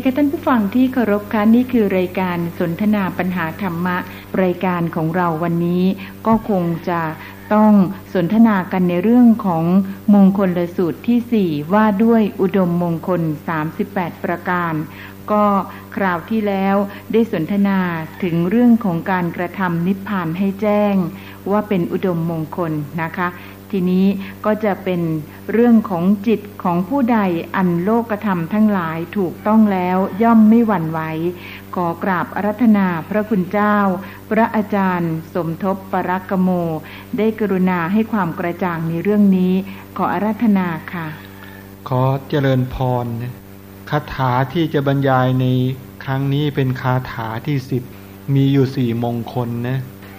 ดีค่ะท่านผู้ฟังที่เคารพคะนี่คือรายการสนทนาปัญหาธรรมะ รายการของเราวันนี้ก็คงจะต้องสนทนากันในเรื่องของมงคลลสูตรที่ 4 ว่าด้วยอุดมมงคล 38 ประการ ก็คราวที่แล้วได้สนทนาถึงเรื่องของการกระทำนิพพานให้แจ้ง ว่าเป็นอุดมมงคลนะคะ ทีนี้ก็จะเป็นเรื่องของจิตของผู้ใดอันโลกธรรมทั้งหลายถูกต้องแล้วย่อมไม่หวั่นไหวขอกราบอารัธนาพระคุณเจ้า พระอาจารย์ สมทบปรักโม ได้กรุณาให้ความกระจ่างในเรื่องนี้ ขออารัธนาค่ะ ขอเจริญพรคาถาที่จะบรรยายในครั้งนี้เป็นคาถาที่สิบมีอยู่สี่มงคลนะ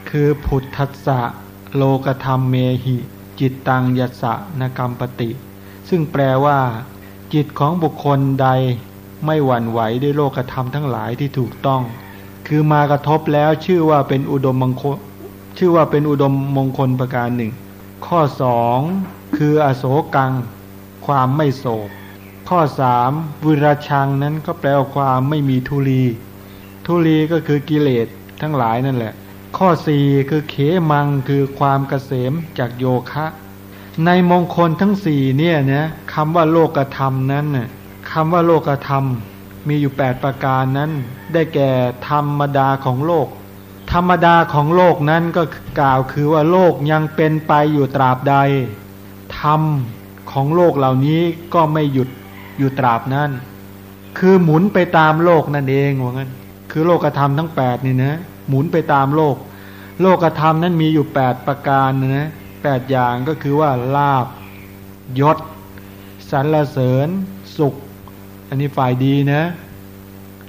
คือพุทธัสสะโลกธรรมเมหิ จิตตังยัสสะนกรรมปติ ซึ่งแปลว่า จิตของบุคคลใดไม่หวั่นไหวด้วยโลกธรรมทั้งหลายที่ถูกต้อง คือมากระทบแล้วชื่อว่าเป็นอุดมมงคลชื่อว่าเป็นอุดมมงคลประการหนึ่ง ข้อสองคืออโศกัง ความไม่โศก ข้อสามวิราชังนั้นก็แปลว่าความไม่มีทุลี ทุลีก็คือกิเลสทั้งหลายนั่นแหละ ข้อสี่คือเขมังคือความเกษมจากโยคะ ในมงคลทั้งสี่เนี่ยนะคำว่าโลกธรรมนั้นน่ะคำว่าโลกธรรมมีอยู่แปดประการนั้น ได้แก่ธรรมดาของโลก ธรรมดาของโลกนั้นก็กล่าวคือว่าโลกยังเป็นไปอยู่ตราบใด ธรรมของโลกเหล่านี้ก็ไม่หยุดอยู่ตราบนั้น คือหมุนไปตามโลกนั่นเองว่างั้น คือโลกธรรมทั้งแปดนี่นะ หมุนไปตามโลก โลกธรรมนั้นมีอยู่แปดประการนะแปดอย่างก็คือว่าลาบยศสรรเสริญ สุข อันนี้ฝ่ายดีนะ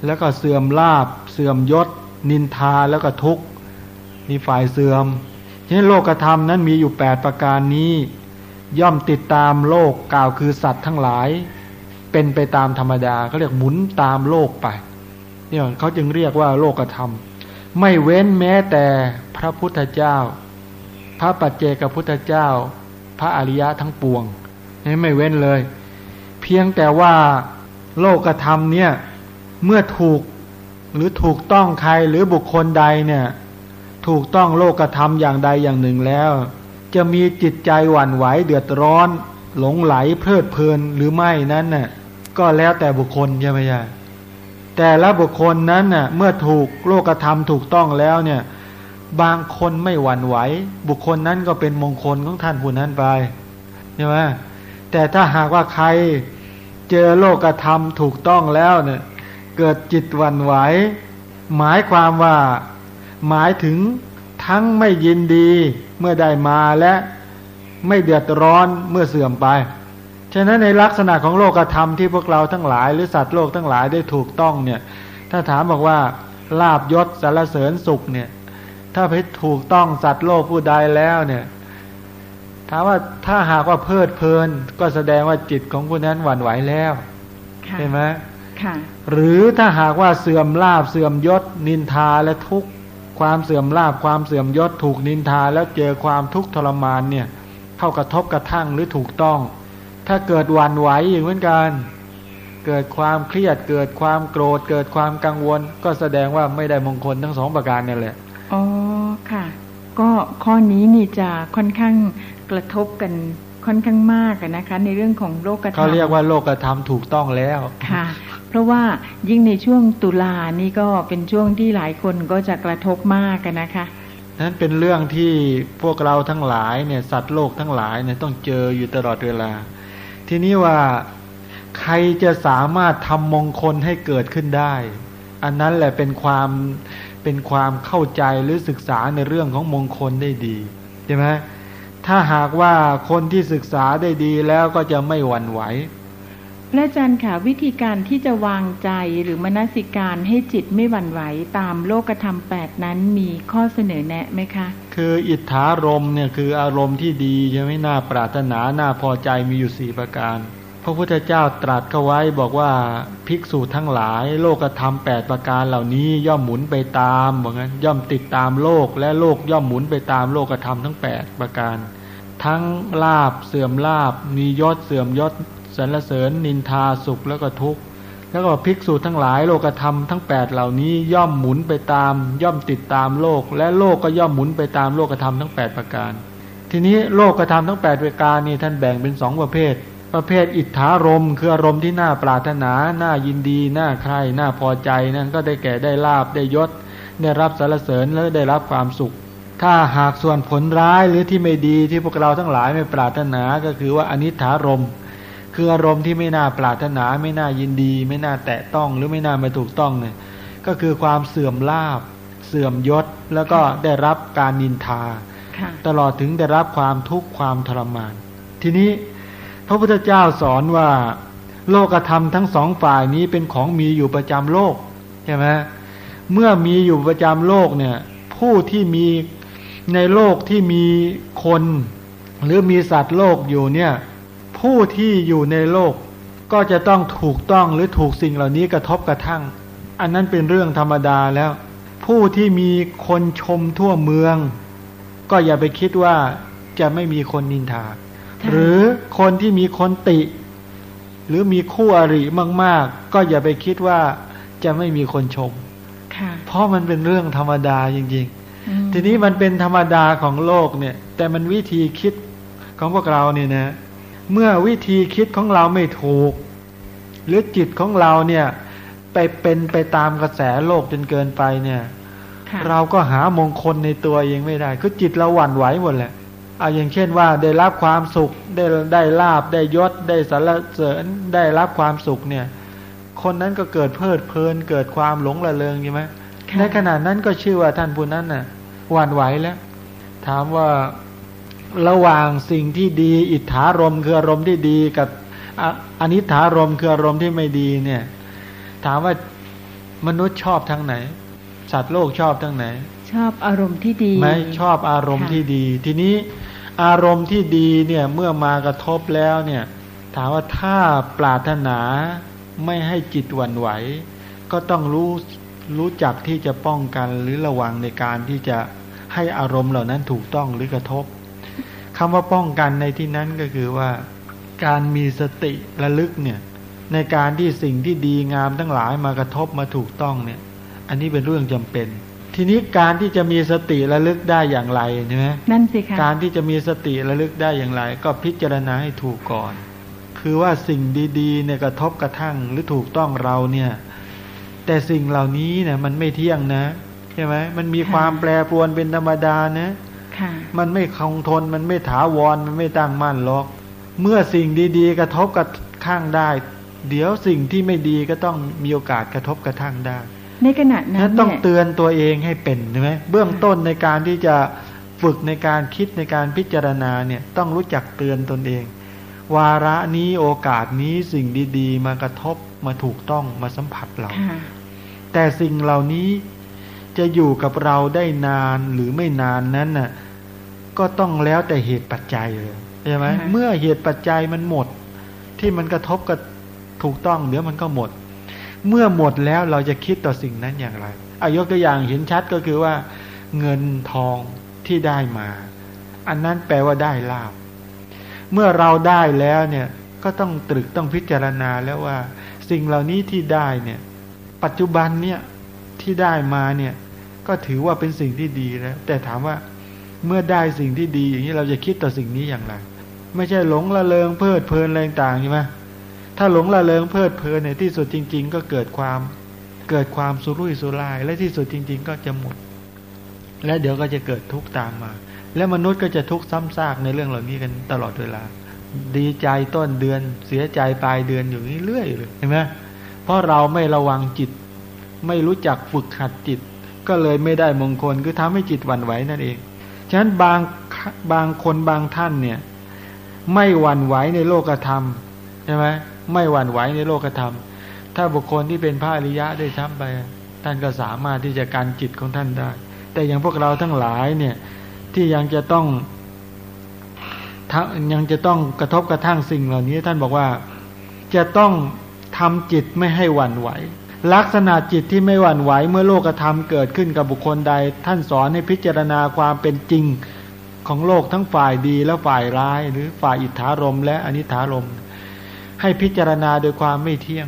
แล้วก็เสื่อมลาบ เสื่อมยศ นินทาแล้วก็ทุกข์นี่ฝ่ายเสื่อมฉะนั้นโลกธรรมนั้นมีอยู่แปดประการนี้ ย่อมติดตามโลกกล่าวคือสัตว์ทั้งหลาย เป็นไปตามธรรมดาเขาเรียกหมุนตามโลกไปเนี่ยเขาจึงเรียกว่าโลกธรรม ไม่เว้นแม้แต่พระพุทธเจ้า พระปัจเจกพุทธเจ้า พระอริยะทั้งปวงนี่ไม่เว้นเลย เพียงแต่ว่าโลกธรรมเนี่ยเมื่อถูกหรือถูกต้องใครหรือบุคคลใดเนี่ยถูกต้องโลกธรรมอย่างใดอย่างหนึ่งแล้ว จะมีจิตใจหวั่นไหวเดือดร้อน หลงไหลเพลิดเพลินหรือไม่นั้นน่ะก็แล้วแต่บุคคลใช่ไหมยาย แต่ละบุคคลนั้นน่ะเมื่อถูกโลกธรรมถูกต้องแล้วเนี่ย บางคนไม่หวั่นไหว บุคคลนั้นก็เป็นมงคลของท่านผู้นั้นไปใช่ไหมแต่ถ้าหากว่าใครเจอโลกธรรมถูกต้องแล้วเนี่ย เกิดจิตหวั่นไหว หมายความว่าหมายถึงทั้งไม่ยินดีเมื่อได้มาและไม่เดือดร้อนเมื่อเสื่อมไป ฉะนั้นในลักษณะของโลกธรรมที่พวกเราทั้งหลาย หรือสัตว์โลกทั้งหลายได้ถูกต้องเนี่ย ถ้าถามบอกว่าลาบยศสารเสริญสุขเนี่ย ถ้าไปถูกต้องสัตว์โลกผู้ใดแล้วเนี่ยถามว่าถ้าหากว่าเพลิดเพลิน ก็แสดงว่าจิตของผู้นั้นหวั่นไหวแล้วใช่ไหมหรือถ้าหากว่าเสื่อมลาบเสื่อมยศ นินทาและทุกความเสื่อมลาบความเสื่อมยศถูกนินทาแล้วเจอความทุกข์ทรมานเนี่ย เข้ากระทบกระทั่งหรือถูกต้อง ถ้าเกิดวันไหวอย่างเหมือนกัน เกิดความเครียดเกิดความโกรธ เกิดความกังวล ก็แสดงว่าไม่ได้มงคลทั้งสองประการนี่แหละอ๋อค่ะ ก็ข้อนี้นี่จะค่อนข้างกระทบกันค่อนข้างมากนะคะ ในเรื่องของโลกธรรมเขาเรียกว่าโลกธรรมถูกต้องแล้วค่ะ เพราะว่ายิ่งในช่วงตุลานี่ก็เป็นช่วงที่หลายคนก็จะกระทบมากกันนะคะนั้นเป็นเรื่องที่พวกเราทั้งหลายเนี่ยสัตว์โลกทั้งหลายเนี่ยต้องเจออยู่ตลอดเวลา ทีนี้ว่าใครจะสามารถทำมงคลให้เกิดขึ้นได้ อันนั้นแหละเป็นความเป็นความเข้าใจหรือศึกษาในเรื่องของมงคลได้ดีใช่ไหมถ้าหากว่าคนที่ศึกษาได้ดีแล้วก็จะไม่หวั่นไหว และอาจารย์ค่ะวิธีการที่จะวางใจหรือมนสิการให้จิตไม่หวั่นไหวตามโลกธรรมแปดนั้นมีข้อเสนอแนะไหมคะ คืออิทธารมเนี่ยคืออารมณ์ที่ดีใช่ไหมน่าปรารถนาน่าพอใจมีอยู่สี่ประการ พระพุทธเจ้าตรัสเข้าไว้บอกว่าภิกษุทั้งหลาย โลกธรรมแปดประการเหล่านี้ย่อมหมุนไปตามบอกงั้นย่อมติดตามโลกและโลกย่อมหมุนไปตามโลกธรรมทั้งแปดประการ ทั้งลาบเสื่อมลาบมียศเสื่อมยศ สรรเสริญนินทาสุขแล้วก็ทุกข์แล้วก็ภิกษุทั้งหลายโลกธรรมทั้งแปดเหล่านี้ย่อมหมุนไปตาม ย่อมติดตามโลก และโลกก็ย่อมหมุนไปตามโลกธรรมทั้งแปดประการ ทีนี้โลกธรรมทั้งแปดประการนี่ท่านแบ่งเป็นสองประเภท ประเภทอิทธารมคืออารมณ์ที่น่าปรารถนาน่ายินดีน่าใคร่น่าพอใจนั่นก็ได้แก่ได้ลาบได้ยศ ได้รับสรรเสริญและได้รับความสุข ถ้าหากส่วนผลร้ายหรือที่ไม่ดีที่พวกเราทั้งหลายไม่ปรารถนาก็คือว่าอนิถารม คืออารมณ์ที่ไม่น่าปรารถนา ไม่น่ายินดี ไม่น่าแตะต้องหรือไม่น่ามาถูกต้องเนี่ยก็คือความเสื่อมลาบ เสื่อมยศแล้วก็ได้รับการนินทา ตลอดถึงได้รับความทุกข์ความทรมาน ทีนี้พระพุทธเจ้าสอนว่า โลกธรรมทั้งสองฝ่ายนี้เป็นของมีอยู่ประจำโลกใช่ไหมเมื่อมีอยู่ประจำโลกเนี่ย ผู้ที่มีในโลกที่มีคน หรือมีสัตว์โลกอยู่เนี่ย ผู้ที่อยู่ในโลกก็จะต้องถูกต้องหรือถูกสิ่งเหล่านี้กระทบกระทั่ง อันนั้นเป็นเรื่องธรรมดาแล้ว ผู้ที่มีคนชมทั่วเมือง ก็อย่าไปคิดว่าจะไม่มีคนนินทา หรือคนที่มีคนติ หรือมีคู่อริมาก ๆ ก็อย่าไปคิดว่าจะไม่มีคนชมเพราะมันเป็นเรื่องธรรมดาจริงๆ ทีนี้มันเป็นธรรมดาของโลกเนี่ย แต่มันวิธีคิดของพวกเราเนี่ยนะ เมื่อวิธีคิดของเราไม่ถูก หรือจิตของเราเนี่ย ไปเป็นไปตามกระแสโลกจนเกินไปเนี่ย เราก็หามงคลในตัวเองไม่ได้ คือจิตเราหวั่นไหวหมดแหละเอาอย่างเช่นว่าได้รับความสุขได้ได้ลาบได้ยศได้สรรเสริญได้รับความสุขเนี่ย คนนั้นก็เกิดเพลิดเพลินเกิดความหลงระเริงใช่ไหมในขณะนั้นก็ชื่อว่าท่านผู้นั้นน่ะหวั่นไหวแล้ว ถามว่า ระหว่างสิ่งที่ดี อิทธารมคืออารมณ์ที่ดีกับอนิถารมคืออารมณ์ที่ไม่ดีเนี่ย ถามว่ามนุษย์ชอบทั้งไหน สัตว์โลกชอบทั้งไหน ชอบอารมณ์ที่ดีไม่ชอบอารมณ์ที่ดี ทีนี้อารมณ์ที่ดีเนี่ยเมื่อมากระทบแล้วเนี่ย ถามว่าถ้าปรารถนาไม่ให้จิตหวั่นไหว ก็ต้องรู้รู้จักที่จะป้องกันหรือระวังในการที่จะให้อารมณ์เหล่านั้นถูกต้องหรือกระทบ คำว่าป้องกันในที่นั้นก็คือว่าการมีสติระลึกเนี่ย ในการที่สิ่งที่ดีงามทั้งหลายมากระทบมาถูกต้องเนี่ย อันนี้เป็นเรื่องจำเป็น ทีนี้การที่จะมีสติระลึกได้อย่างไรใช่ไหมนั่นสิค่ะการที่จะมีสติระลึกได้อย่างไร ก็พิจารณาให้ถูกก่อน คือว่าสิ่งดีๆเนี่ยกระทบกระทั่งหรือถูกต้องเราเนี่ย แต่สิ่งเหล่านี้เนี่ยมันไม่เที่ยงนะใช่ไหมมันมีความแปรปรวนเป็นธรรมดานะ มันไม่คงทน มันไม่ถาวร มันไม่ตั้งมั่นหรอก เมื่อสิ่งดีๆ กระทบกระทั่งได้ เดี๋ยวสิ่งที่ไม่ดีก็ต้องมีโอกาสกระทบกระทั่งได้ ในขณะนั้นต้องเตือนตัวเองให้เป็นใช่ไหมเบื้องต้นในการที่จะฝึกในการคิดในการพิจารณาเนี่ยต้องรู้จักเตือนตนเอง วาระนี้โอกาสนี้สิ่งดี ๆ มากระทบมาถูกต้องมาสัมผัสเรา แต่สิ่งเหล่านี้ จะอยู่กับเราได้นานหรือไม่นานนั้นน่ะก็ต้องแล้วแต่เหตุปัจจัยเลยใช่ไหมเมื่อเหตุปัจจัยมันหมด ที่มันกระทบกับถูกต้องเดี๋ยวมันก็หมด เมื่อหมดแล้วเราจะคิดต่อสิ่งนั้นอย่างไรอายกตัวอย่างเห็นชัดก็คือว่าเงินทองที่ได้มา อันนั้นแปลว่าได้ลาบเมื่อเราได้แล้วเนี่ยก็ต้องตรึกต้องพิจารณาแล้วว่า สิ่งเหล่านี้ที่ได้เนี่ย ปัจจุบันเนี่ย ที่ได้มาเนี่ย ก็ถือว่าเป็นสิ่งที่ดีแล้ว แต่ถามว่าเมื่อได้สิ่งที่ดี อย่างนี้เราจะคิดต่อสิ่งนี้อย่างไร ไม่ใช่หลงละเลงเพลิดเพลินอะไรต่างใช่ไหมถ้าหลงละเลงเพลิดเพลินในที่สุดจริง ๆ ก็เกิดความเกิดความสุรุ่ยสุร่าย และที่สุดจริง ๆ ก็จะหมด และเดี๋ยวก็จะเกิดทุกข์ตามมา และมนุษย์ก็จะทุกข์ซ้ำซากในเรื่องเหล่านี้กันตลอดเวลา ดีใจต้นเดือน เสียใจปลายเดือนอยู่นี้เรื่อยเลยเห็นไหมเพราะเราไม่ระวังจิต ไม่รู้จักฝึกหัดจิต ก็เลยไม่ได้มงคลคือทำให้จิตหวั่นไหวนั่นเอง ฉะนั้นบางบางคนบางท่านเนี่ย ไม่หวั่นไหวในโลกธรรมใช่ไหมไม่หวั่นไหวในโลกธรรม ถ้าบุคคลที่เป็นพระอริยะได้ช้ำไป ท่านก็สามารถที่จะการจิตของท่านได้ แต่อย่างพวกเราทั้งหลายเนี่ยที่ยังจะต้องยังจะต้องกระทบกระทั่งสิ่งเหล่านี้ ท่านบอกว่าจะต้องทำจิตไม่ให้หวั่นไหว ลักษณะจิตที่ไม่หวั่นไหวเมื่อโลกธรรมเกิดขึ้นกับบุคคลใด ท่านสอนให้พิจารณาความเป็นจริงของโลกทั้งฝ่ายดีและฝ่ายร้าย หรือฝ่ายอิทธารม และอนิธารม ให้พิจารณาโดยความไม่เที่ยง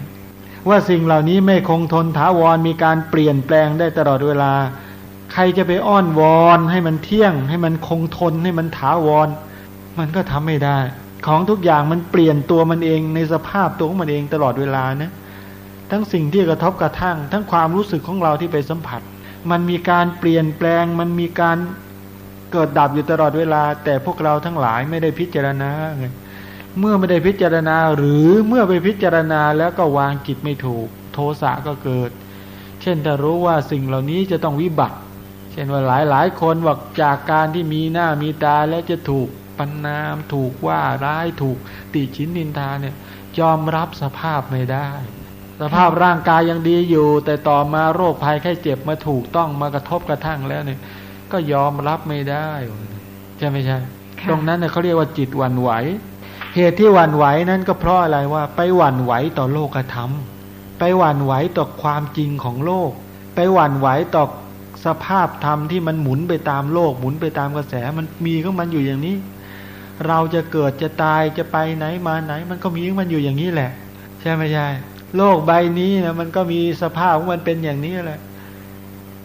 ว่าสิ่งเหล่านี้ไม่คงทนถาวรมีการเปลี่ยนแปลงได้ตลอดเวลา ใครจะไปอ้อนวอนให้มันเที่ยง ให้มันคงทนให้มันถาวร มันก็ทำไม่ได้ ของทุกอย่างมันเปลี่ยนตัวมันเองในสภาพตัวของมันเองตลอดเวลานะ ทั้งสิ่งที่กระทบกระทั่ง ทั้งความรู้สึกของเราที่ไปสัมผัส มันมีการเปลี่ยนแปลง มันมีการเกิดดับอยู่ตลอดเวลา แต่พวกเราทั้งหลายไม่ได้พิจารณาไงเมื่อไม่ได้พิจารณาหรือเมื่อไปพิจารณาแล้วก็วางจิตไม่ถูก โทสะก็เกิด เช่นถ้ารู้ว่าสิ่งเหล่านี้จะต้องวิบัติ เช่นว่าหลายหลายคนบอกจากการที่มีหน้ามีตาแล้วจะถูกปันนามถูกว่าร้ายถูกติชินนินทาเนี่ยยอมรับสภาพไม่ได้ ภาพร่างกายยังดีอยู่ แต่ต่อมาโรคภัยไข้เจ็บมาถูกต้องมากระทบกระทั่งแล้วเนี่ย ก็ยอมรับไม่ได้ใช่ไหมใช่ตรงนั้นเนี่ยเขาเรียกว่าจิตวันไหว เหตุที่หวั่นไหวนั้นก็เพราะอะไรว่า ไปหวั่นไหวต่อโลกธรรม ไปหวั่นไหวต่อความจริงของโลก ไปหวั่นไหวต่อสภาพธรรมที่มันหมุนไปตามโลก หมุนไปตามกระแสมันมีของมันอยู่อย่างนี้ เราจะเกิดจะตายจะไปไหนมาไหน มันก็มีของมันอยู่อย่างนี้แหละ ใช่ไหมใช่ โลกใบนี้นะมันก็มีสภาพของมันเป็นอย่างนี้แหละ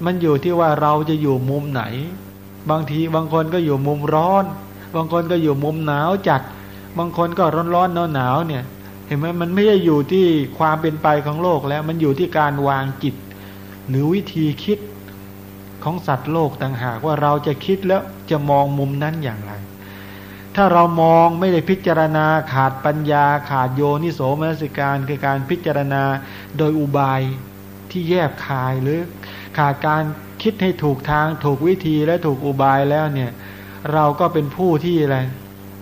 มันอยู่ที่ว่าเราจะอยู่มุมไหน บางทีบางคนก็อยู่มุมร้อน บางคนก็อยู่มุมหนาวจัด บางคนก็ร้อนร้อนหนาวหนาวเนี่ย เห็นไหมมันไม่ได้อยู่ที่ความเป็นไปของโลกแล้ว มันอยู่ที่การวางจิต หรือวิธีคิดของสัตว์โลกต่างหากว่าเราจะคิดแล้วจะมองมุมนั้นอย่างไร ถ้าเรามองไม่ได้พิจารณาขาดปัญญา ขาดโยนิโสมนสิการคือการพิจารณาโดยอุบายที่แยบคายหรือขาดการคิดให้ถูกทางถูกวิธีและถูกอุบายแล้วเนี่ย เราก็เป็นผู้ที่อะไร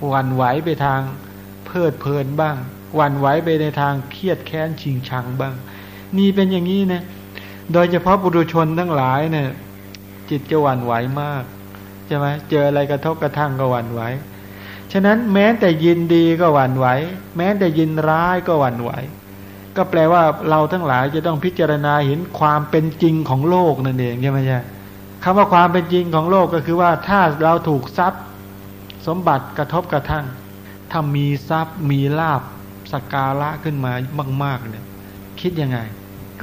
หวั่นไหวไปทางเพลิดเพลินบ้างหวั่นไหวไปในทางเครียดแค้นชิงชังบ้าง นี่เป็นอย่างนี้นะโดยเฉพาะบุรุชนทั้งหลายเนี่ยจิตจะหวั่นไหวมากใช่ไหมเจออะไรกระทบกระทั่งก็หวั่นไหว ฉะนั้นแม้แต่ยินดีก็หวั่นไหว แม้แต่ยินร้ายก็หวั่นไหว ก็แปลว่าเราทั้งหลายจะต้องพิจารณาเห็นความเป็นจริงของโลกนั่นเองใช่ไหมใช่คำว่าความเป็นจริงของโลกก็คือว่าถ้าเราถูกทรัพย์ สมบัติกระทบกระทั่งถ้ามีทรัพย์มีลาบสกการะขึ้นมามาก ๆ เนี่ย คิดยังไง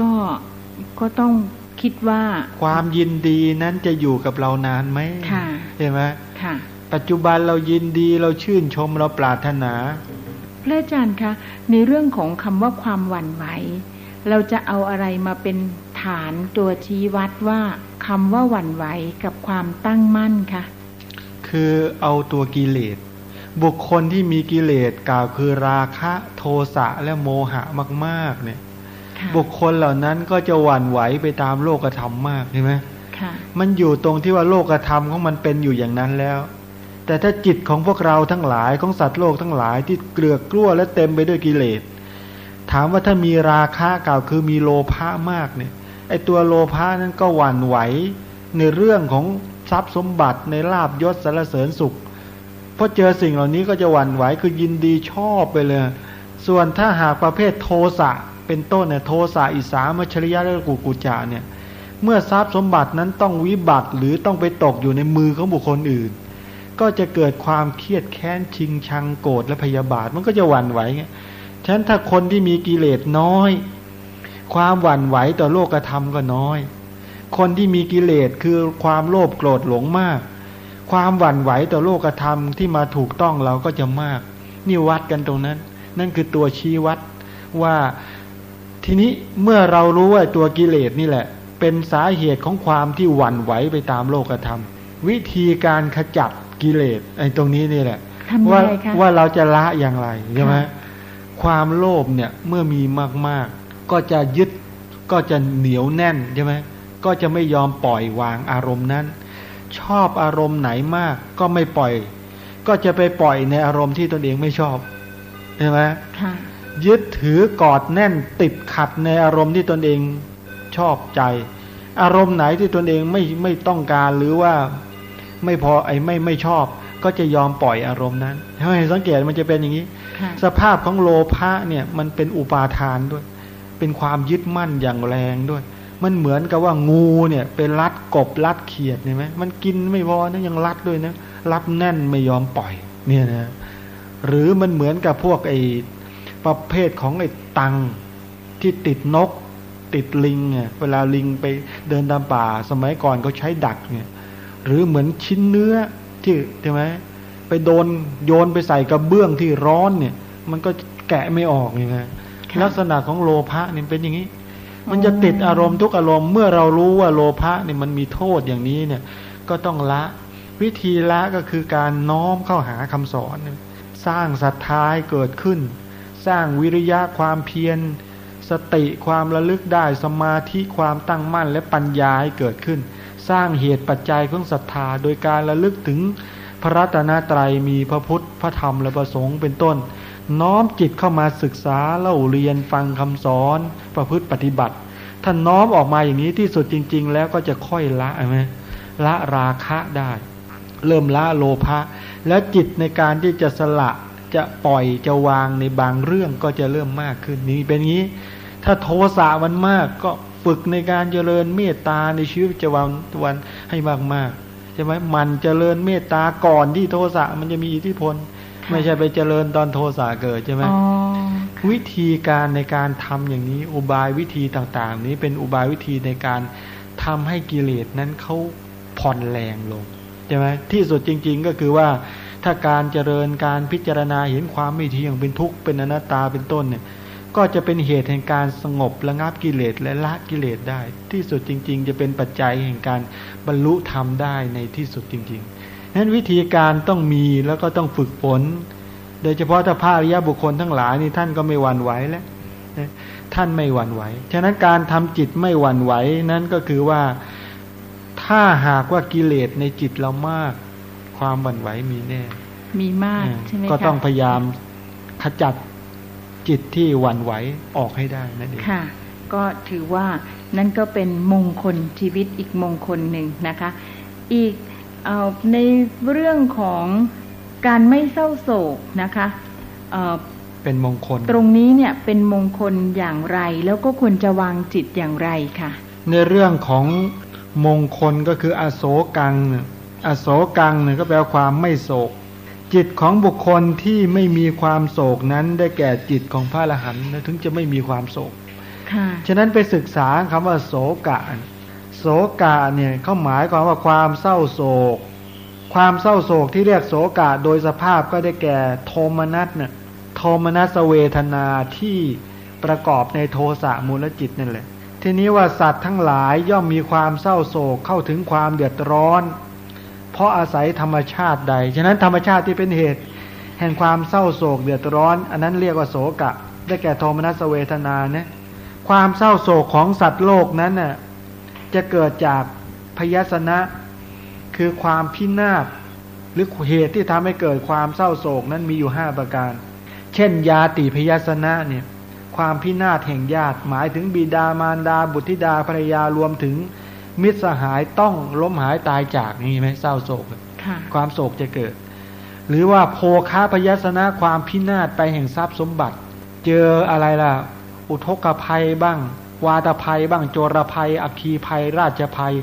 ก็ก็ต้องคิดว่า ความยินดีนั้นจะอยู่กับเรานานไหมค่ะเห็นไหมค่ะ ปัจจุบันเรายินดีเราชื่นชมเราปรารถนา พระอาจารย์คะ ในเรื่องของคำว่าความหวั่นไหว เราจะเอาอะไรมาเป็นฐานตัวชี้วัดว่าคำว่าหวั่นไหวกับความตั้งมั่นคะคือเอาตัวกิเลสบุคคลที่มีกิเลสกล่าวคือราคะโทสะและโมหะมาก ๆ เนี่ย บุคคลเหล่านั้นก็จะหวั่นไหวไปตามโลกธรรมมากใช่ไหมมันอยู่ตรงที่ว่าโลกธรรมของมันเป็นอยู่อย่างนั้นแล้ว แต่ถ้าจิตของพวกเราทั้งหลายของสัตว์โลกทั้งหลายที่เกลือกกลั้วและเต็มไปด้วยกิเลส ถามว่าถ้ามีราคะกล่าวคือมีโลภะมากเนี่ยไอตัวโลภะนั้นก็หวั่นไหวในเรื่องของทรัพย์สมบัติในลาบยศสารเสริญสุขพอเจอสิ่งเหล่านี้ก็จะหวั่นไหวคือยินดีชอบไปเลย ส่วนถ้าหากประเภทโทสะเป็นต้นเนี่ยโทสะอิสามชริยะและกุกุจาเนี่ยเมื่อทรัพย์สมบัตินั้นต้องวิบัติหรือต้องไปตกอยู่ในมือของบุคคลอื่น ก็จะเกิดความเครียดแค้นชิงชังโกรธและพยาบาทมันก็จะหวั่นไหวไงฉะนั้นถ้าคนที่มีกิเลสน้อย ความหวั่นไหวต่อโลกธรรมก็น้อย คนที่มีกิเลสคือความโลภโกรธหลงมาก ความหวั่นไหวต่อโลกธรรมที่มาถูกต้องเราก็จะมาก นี่วัดกันตรงนั้น นั่นคือตัวชี้วัดว่าทีนี้เมื่อเรารู้ว่าตัวกิเลสนี่แหละ เป็นสาเหตุของความที่หวั่นไหวไปตามโลกธรรม วิธีการขจัด กิเลสไอ้ตรงนี้นี่แหละว่าว่าเราจะละอย่างไรใช่ไหมความโลภเนี่ยเมื่อมีมากๆ ก็จะยึดก็จะเหนียวแน่นใช่ไหมก็จะไม่ยอมปล่อยวางอารมณ์นั้น ชอบอารมณ์ไหนมาก ก็ไม่ปล่อย ก็จะไปปล่อยในอารมณ์ที่ตนเองไม่ชอบใช่ไหมยึดถือกอดแน่นติดขัดในอารมณ์ที่ตนเองชอบใจ อารมณ์ไหนที่ตนเองไม่ไม่ต้องการหรือว่า ไม่พอไอ้ไม่ไม่ชอบ ก็จะยอมปล่อยอารมณ์นั้นให้สังเกตมันจะเป็นอย่างนี้ สภาพของโลภะเนี่ยมันเป็นอุปาทานด้วย เป็นความยึดมั่นอย่างแรงด้วย มันเหมือนกับว่างูเนี่ยเป็นรัดกบรัดเขียดเห็นไหมมันกินไม่พอนะยังรัดด้วยนะรัดแน่นไม่ยอมปล่อยเนี่ยนะหรือมันเหมือนกับพวกไอ้ประเภทของไอ้ตังที่ติดนกติดลิงเนี่ยเวลาลิงไปเดินตามป่า สมัยก่อนเขาใช้ดักเนี่ย หรือเหมือนชิ้นเนื้อที่ใช่ไหมไปโดนโยนไปใส่กระเบื้องที่ร้อนเนี่ย มันก็แกะไม่ออกไงลักษณะของโลภะนี่เป็นอย่างนี้ มันจะติดอารมณ์ทุกอารมณ์เมื่อเรารู้ว่าโลภะนี่มันมีโทษอย่างนี้เนี่ย ก็ต้องละ วิธีละก็คือการน้อมเข้าหาคำสอน สร้างศรัทธาให้เกิดขึ้น สร้างวิริยะความเพียรสติความระลึกได้สมาธิความตั้งมั่นและปัญญาให้เกิดขึ้น สร้างเหตุปัจจัยของศรัทธา โดยการระลึกถึงพระรัตนตรัยมีพระพุทธพระธรรมและพระสงฆ์เป็นต้น น้อมจิตเข้ามาศึกษาเล่าเรียนฟังคำสอนประพฤติปฏิบัติท่านน้อมออกมาอย่างนี้ที่สุดจริง ๆ แล้วก็จะค่อยละไหมละราคะได้ เริ่มละโลภะแล้วจิตในการที่จะสละจะปล่อยจะวางในบางเรื่องก็จะเริ่มมากขึ้นนี้เป็นงี้ ถ้าโทสะมันมากก็ ฝึกในการเจริญเมตตาในชีวิตประจำวันวันให้มากๆใช่ไหมมันเจริญเมตตาก่อนที่โทสะมันจะมีอิทธิพล ไม่ใช่ไปเจริญตอนโทสะเกิดใช่ไหมวิธีการในการทำอย่างนี้ อุบายวิธีต่างๆ นี้เป็นอุบายวิธีในการทำให้กิเลสนั้นเขาผ่อนแรงลงใช่ไหมที่สุดจริง ๆ ก็คือว่าถ้าการเจริญการพิจารณาเห็นความไม่เที่ยงเป็นทุกข์เป็นอนัตตาเป็นต้นเนี่ย ก็จะเป็นเหตุแห่งการสงบระงับกิเลสและละกิเลสได้ ที่สุดจริง ๆ จะเป็นปัจจัยแห่งการบรรลุธรรมได้ในที่สุดจริงๆนั้นวิธีการต้องมีแล้วก็ต้องฝึกฝน โดยเฉพาะถ้าพระอริยบุคคลทั้งหลายนี่ท่านก็ไม่หวั่นไหวแล้วท่านไม่หวั่นไหว ฉะนั้นการทำจิตไม่หวั่นไหวนั้นก็คือว่าถ้าหากว่ากิเลสในจิตเรามาก ความบั่นไหวมีแน่ มีมากใช่ไหมคะก็ต้องพยายามขจัด จิตที่หวั่นไหวออกให้ได้นั่นเองค่ะ ก็ถือว่านั่นก็เป็นมงคลชีวิตอีกมงคลหนึ่งนะคะ อีกอในเรื่องของการไม่เศร้าโศกนะคะเป็นมงคล ตรงนี้เนี่ยเป็นมงคลอย่างไร แล้วก็ควรจะวางจิตอย่างไรค่ะในเรื่องของมงคลก็คืออโศกัง อโศกังเนี่ยก็แปลความไม่โศก จิตของบุคคลที่ไม่มีความโศกนั้นได้แก่จิตของพระอรหันต์ถึงจะไม่มีความโศกฉะนั้นไปศึกษาคำว่าโศกะ โศกะเนี่ยเขาหมายความว่าความเศร้าโศก ความเศร้าโศกที่เรียกโศกะโดยสภาพก็ได้แก่โทมนัสเนี่ยโทมนัสเวทนาที่ประกอบในโทสะมูลจิตนั่นแหละ ทีนี้ว่าสัตว์ทั้งหลายย่อมมีความเศร้าโศกเข้าถึงความเดือดร้อน เพราะอาศัยธรรมชาติใด ฉะนั้นธรรมชาติที่เป็นเหตุ แห่งความเศร้าโศกเดือดร้อน อันนั้นเรียกว่าโศกะ ได้แก่โทมนัสเวทนาเนี่ยความเศร้าโศกของสัตว์โลกนั้นน่ะจะเกิดจากพยสนะ คือความพินาศหรือเหตุที่ทำให้เกิดความเศร้าโศกนั้นมีอยู่ห้าประการ เช่น ยาติพยสนะเนี่ยความพินาศแห่งญาติ หมายถึงบิดามารดาบุตรธิดาภรรยารวมถึง มิตรสหายต้องล้มหายตายจากนี่ไหมเศร้าโศกความโศกจะเกิด หรือว่าโภคาพยสนะความพินาศไปแห่งทรัพย์สมบัติ เจออะไรล่ะ อุทกภัยบ้าง วาตภัยบ้างโจรภัย อัคคีภัย ราชภัย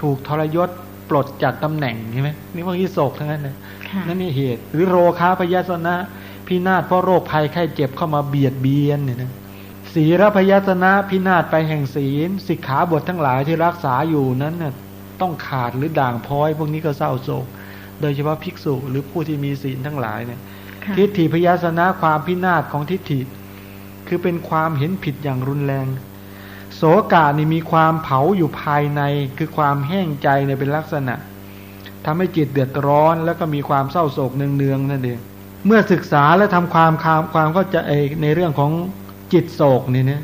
ถูกทรยศปลดจากตำแหน่งใช่ไหมนี่พวกที่โศกทั้งนั้นเลยนั่นนี่เหตุ หรือโรคาพยสนะพินาศเพราะโรคภัยไข้เจ็บเข้ามาเบียดเบียนเนี่ยนะ ศีลพยาสนะพินาศไปแห่งศีลสิกขาบททั้งหลายที่รักษาอยู่นั้นน่ะต้องขาดหรือด่างพ้อย พวกนี้ก็เศร้าโศก โดยเฉพาะภิกษุหรือผู้ที่มีศีลทั้งหลายเนี่ยทิฏฐิพยาสนะความพินาศของทิฏฐิ คือเป็นความเห็นผิดอย่างรุนแรง โสกานี่มีความเผาอยู่ภายในคือความแห้งใจในเป็นลักษณะทำให้จิตเดือดร้อนแล้วก็มีความเศร้าโศกเนืองๆนั่นเองเมื่อศึกษาและทำความความความเข้าใจในเรื่องของ จิตโศกนี่เนี่ย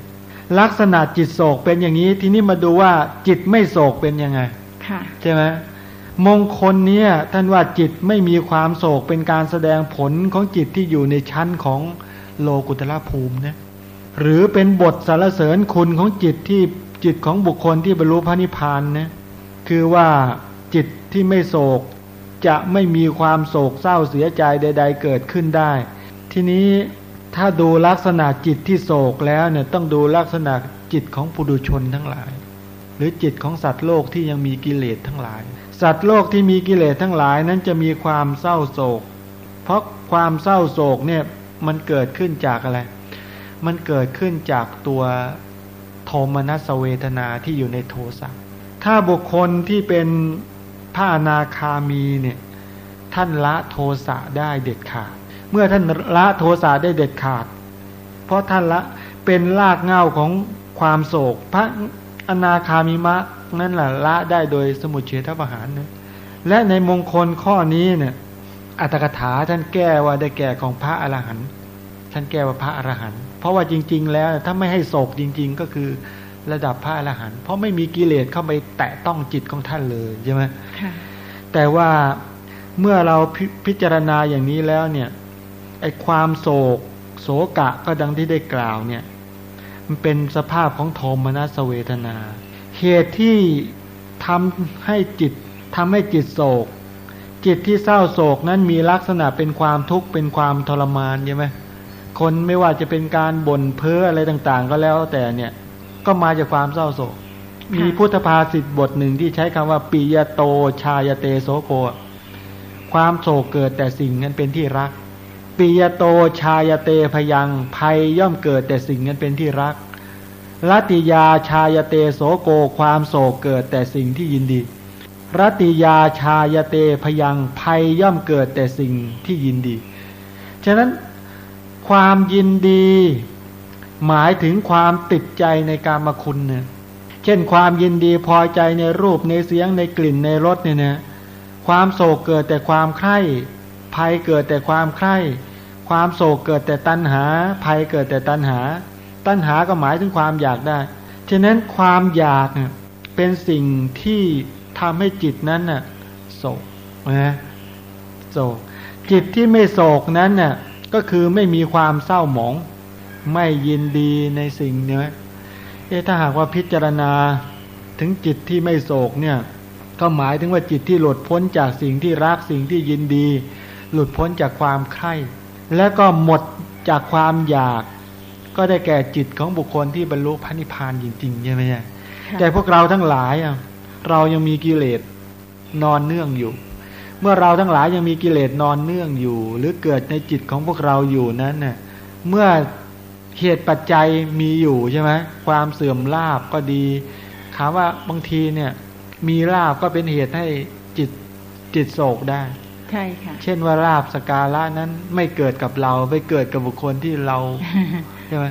ลักษณะจิตโศกเป็นอย่างนี้ ทีนี้มาดูว่าจิตไม่โศกเป็นยังไงใช่ไหมมงคลเนี้ยท่านว่าจิตไม่มีความโศกเป็นการแสดงผลของจิตที่อยู่ในชั้นของโลกุตละภูมินะหรือเป็นบทสารเสริญคุณของจิตที่จิตของบุคคลที่บรรลุพระนิพพานนะคือว่าจิตที่ไม่โศกจะไม่มีความโศกเศร้าเสียใจใด ๆ เกิดขึ้นได้ ทีนี้ ถ้าดูลักษณะจิตที่โศกแล้วเนี่ยต้องดูลักษณะจิตของปุถุชนทั้งหลาย หรือจิตของสัตว์โลกที่ยังมีกิเลสทั้งหลาย สัตว์โลกที่มีกิเลสทั้งหลายนั้นจะมีความเศร้าโศก เพราะความเศร้าโศกเนี่ยมันเกิดขึ้นจากอะไร มันเกิดขึ้นจากตัวโทมนัสเวทนาที่อยู่ในโทสะถ้าบุคคลที่เป็นพระอนาคามีเนี่ยท่านละโทสะได้เด็ดขาด เมื่อท่านละโทสะได้เด็ดขาด เพราะท่านละเป็นรากเหง้าของความโศก พระอนาคามีมะนั่นแหละละได้โดยสมุทเฉทประหารนะและในมงคลข้อนี้เนี่ยอัตถกถาท่านแก้ว่าได้แก่ของพระอรหันต์ท่านแก้ว่าพระอรหันต์เพราะว่าจริง ๆ แล้วถ้าไม่ให้โศกจริง ๆ ก็คือระดับพระอรหันต์เพราะไม่มีกิเลสเข้าไปแตะต้องจิตของท่านเลยใช่ไหมแต่ว่าเมื่อเราพพิจารณาอย่างนี้แล้วเนี่ย ไอความโศก โศกะก็ดังที่ได้กล่าวเนี่ย มันเป็นสภาพของโทมนัสเวทนา เหตุที่ทำให้จิตทำให้จิตโศก จิตที่เศร้าโศกนั้นมีลักษณะเป็นความทุกข์เป็นความทรมานใช่ไหมคนไม่ว่าจะเป็นการบ่นเพ้ออะไรต่างๆ ก็แล้วแต่เนี่ย ก็มาจากความเศร้าโศก มีพุทธภาษิตบทหนึ่งที่ใช้คำว่าปิยโตชายเตโสโกความโศกเกิดแต่สิ่งนั้นเป็นที่รัก ปิยโตชายเตพยังภัยย่อมเกิดแต่สิ่งนั้นเป็นที่รักรัติยาชายเตโสโกความโศกเกิดแต่สิ่งที่ยินดีรติยาชายเตพยังภัยย่อมเกิดแต่สิ่งที่ยินดี ฉะนั้นความยินดี หมายถึงความติดใจในการมคุณเนี่ยเช่นความยินดีพอใจในรูปในเสียงในกลิ่นในรสเนี่ยนะความโศกเกิดแต่ความใคร่ภัยเกิดแต่ความใคร่ ความโศกเกิดแต่ตัณหา ภัยเกิดแต่ตัณหา ตัณหาก็หมายถึงความอยากได้ ฉะนั้นความอยากเป็นสิ่งที่ทำให้จิตนั้นน่ะโศกนะโศก จิตที่ไม่โศกนั้นน่ะก็คือไม่มีความเศร้าหมอง ไม่ยินดีในสิ่งเนี้ยเอ๊ถ้าหากว่าพิจารณาถึงจิตที่ไม่โศกเนี่ย ก็หมายถึงว่าจิตที่หลุดพ้นจากสิ่งที่รักสิ่งที่ยินดี หลุดพ้นจากความใคร่ และก็หมดจากความอยาก ก็ได้แก่จิตของบุคคลที่บรรลุพระนิพพานจริงๆใช่ไหมเนี่ยแต่พวกเราทั้งหลายอะเรายังมีกิเลสนอนเนื่องอยู่ เมื่อเราทั้งหลายยังมีกิเลสนอนเนื่องอยู่ หรือเกิดในจิตของพวกเราอยู่นั้นเน่ยเมื่อเหตุปัจจัยมีอยู่ใช่ไหมความเสื่อมลาบก็ดีถามว่าบางทีเนี่ย มีลาบก็เป็นเหตุให้จิตจิตโศกได้ ใช่ค่ะ เช่นว่าลาบสกาละนั้นไม่เกิดกับเราไปเกิดกับบุคคลที่เราใช่ไหม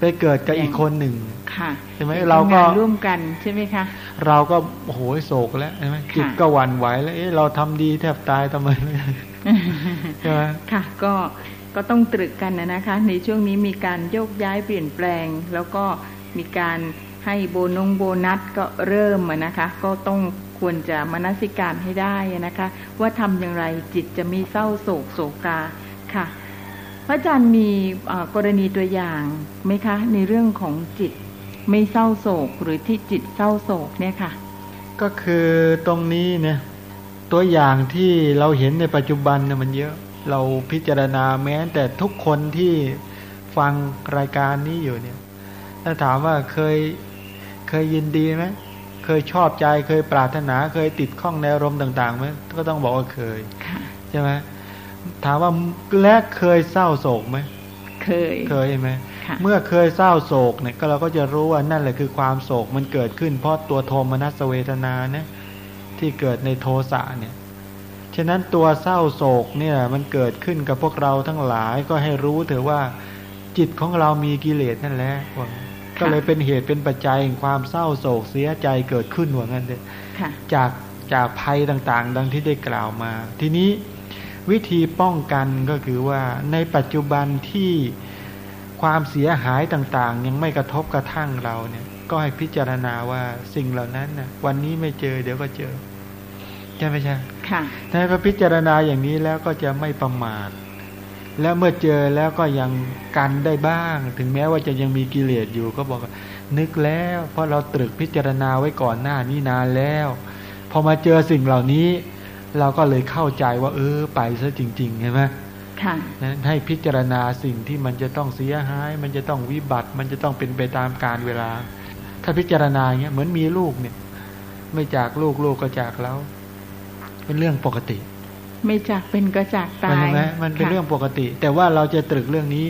ไปเกิดกับอีกคนหนึ่งค่ะใช่ไหมเราก็ร่วมกันใช่ไหมคะเราก็โอ้โหโศกแล้วใช่ไหมจิตก็หวั่นไหวแล้วเอ๊ะเราทำดีแทบตายทำไมใช่ไหมค่ะ ก็ก็ต้องตรึกกันนะคะ ในช่วงนี้มีการโยกย้ายเปลี่ยนแปลง แล้วก็มีการให้โบนงโบนัสก็เริ่มนะคะ ก็ต้อง ควรจะมนสิการให้ได้นะคะ ว่าทำอย่างไรจิตจะมีเศร้าโศกโศกาค่ะ พระอาจารย์มีกรณีตัวอย่างไหมคะ ในเรื่องของจิตไม่เศร้าโศกหรือที่จิตเศร้าโศกเนี่ยค่ะ ก็คือตรงนี้เนี่ยตัวอย่างที่เราเห็นในปัจจุบันเนี่ยมันเยอะเราพิจารณาแม้ แต่ทุกคนที่ฟังรายการนี้อยู่เนี่ยถ้าถามว่าเคยเคยยินดีไหม เคยชอบใจเคยปรารถนาเคยติดข้องในอารมณ์ต่างๆไหมก็ต้องบอกว่าเคยใช่ไหมถามว่าและเคยเศร้าโศกไหมเคยเคยไหมเมื่อเคยเศร้าโศกเนี่ยก็เราก็จะรู้ว่านั่นแหละคือความโศกมันเกิดขึ้นเพราะตัวโทมนัสเวทนาเนี่ยที่เกิดในโทสะเนี่ยฉะนั้นตัวเศร้าโศกเนี่ยมันเกิดขึ้นกับพวกเราทั้งหลายก็ให้รู้เถอะว่าจิตของเรามีกิเลสนั่นแหละ ก็เลยเป็นเหตุเป็นปัจจัยแห่งความเศร้าโศกเสียใจเกิดขึ้นว่างั้นเลยจากจากภัยต่างๆ ดังที่ได้กล่าวมา ทีนี้วิธีป้องกันก็คือว่าในปัจจุบันที่ความเสียหายต่างๆ ยังไม่กระทบกระทั่งเราเนี่ย ก็ให้พิจารณาว่าสิ่งเหล่านั้นนะวันนี้ไม่เจอเดี๋ยวก็เจอใช่ไหมใช่ค่ะถ้าพอพิจารณาอย่างนี้แล้วก็จะไม่ประมาท แล้วเมื่อเจอแล้วก็ยังกันได้บ้าง ถึงแม้ว่าจะยังมีกิเลสอยู่ก็บอกนึกแล้ว เพราะเราตรึกพิจารณาไว้ก่อนหน้านี้นานแล้ว พอมาเจอสิ่งเหล่านี้ เราก็เลยเข้าใจว่า เออ ไปซะจริงๆใช่ไหมค่ะนั้นให้พิจารณาสิ่งที่มันจะต้องเสียหาย มันจะต้องวิบัติ มันจะต้องเป็นไปตามการเวลา ถ้าพิจารณาเงี้ยเหมือนมีลูกเนี่ย ไม่จากลูกลูกก็จากแล้ว เป็นเรื่องปกติ ไม่จากเป็นก็จากตายใช่ไหมมันเป็นเรื่องปกติ แต่ว่าเราจะตรึกเรื่องนี้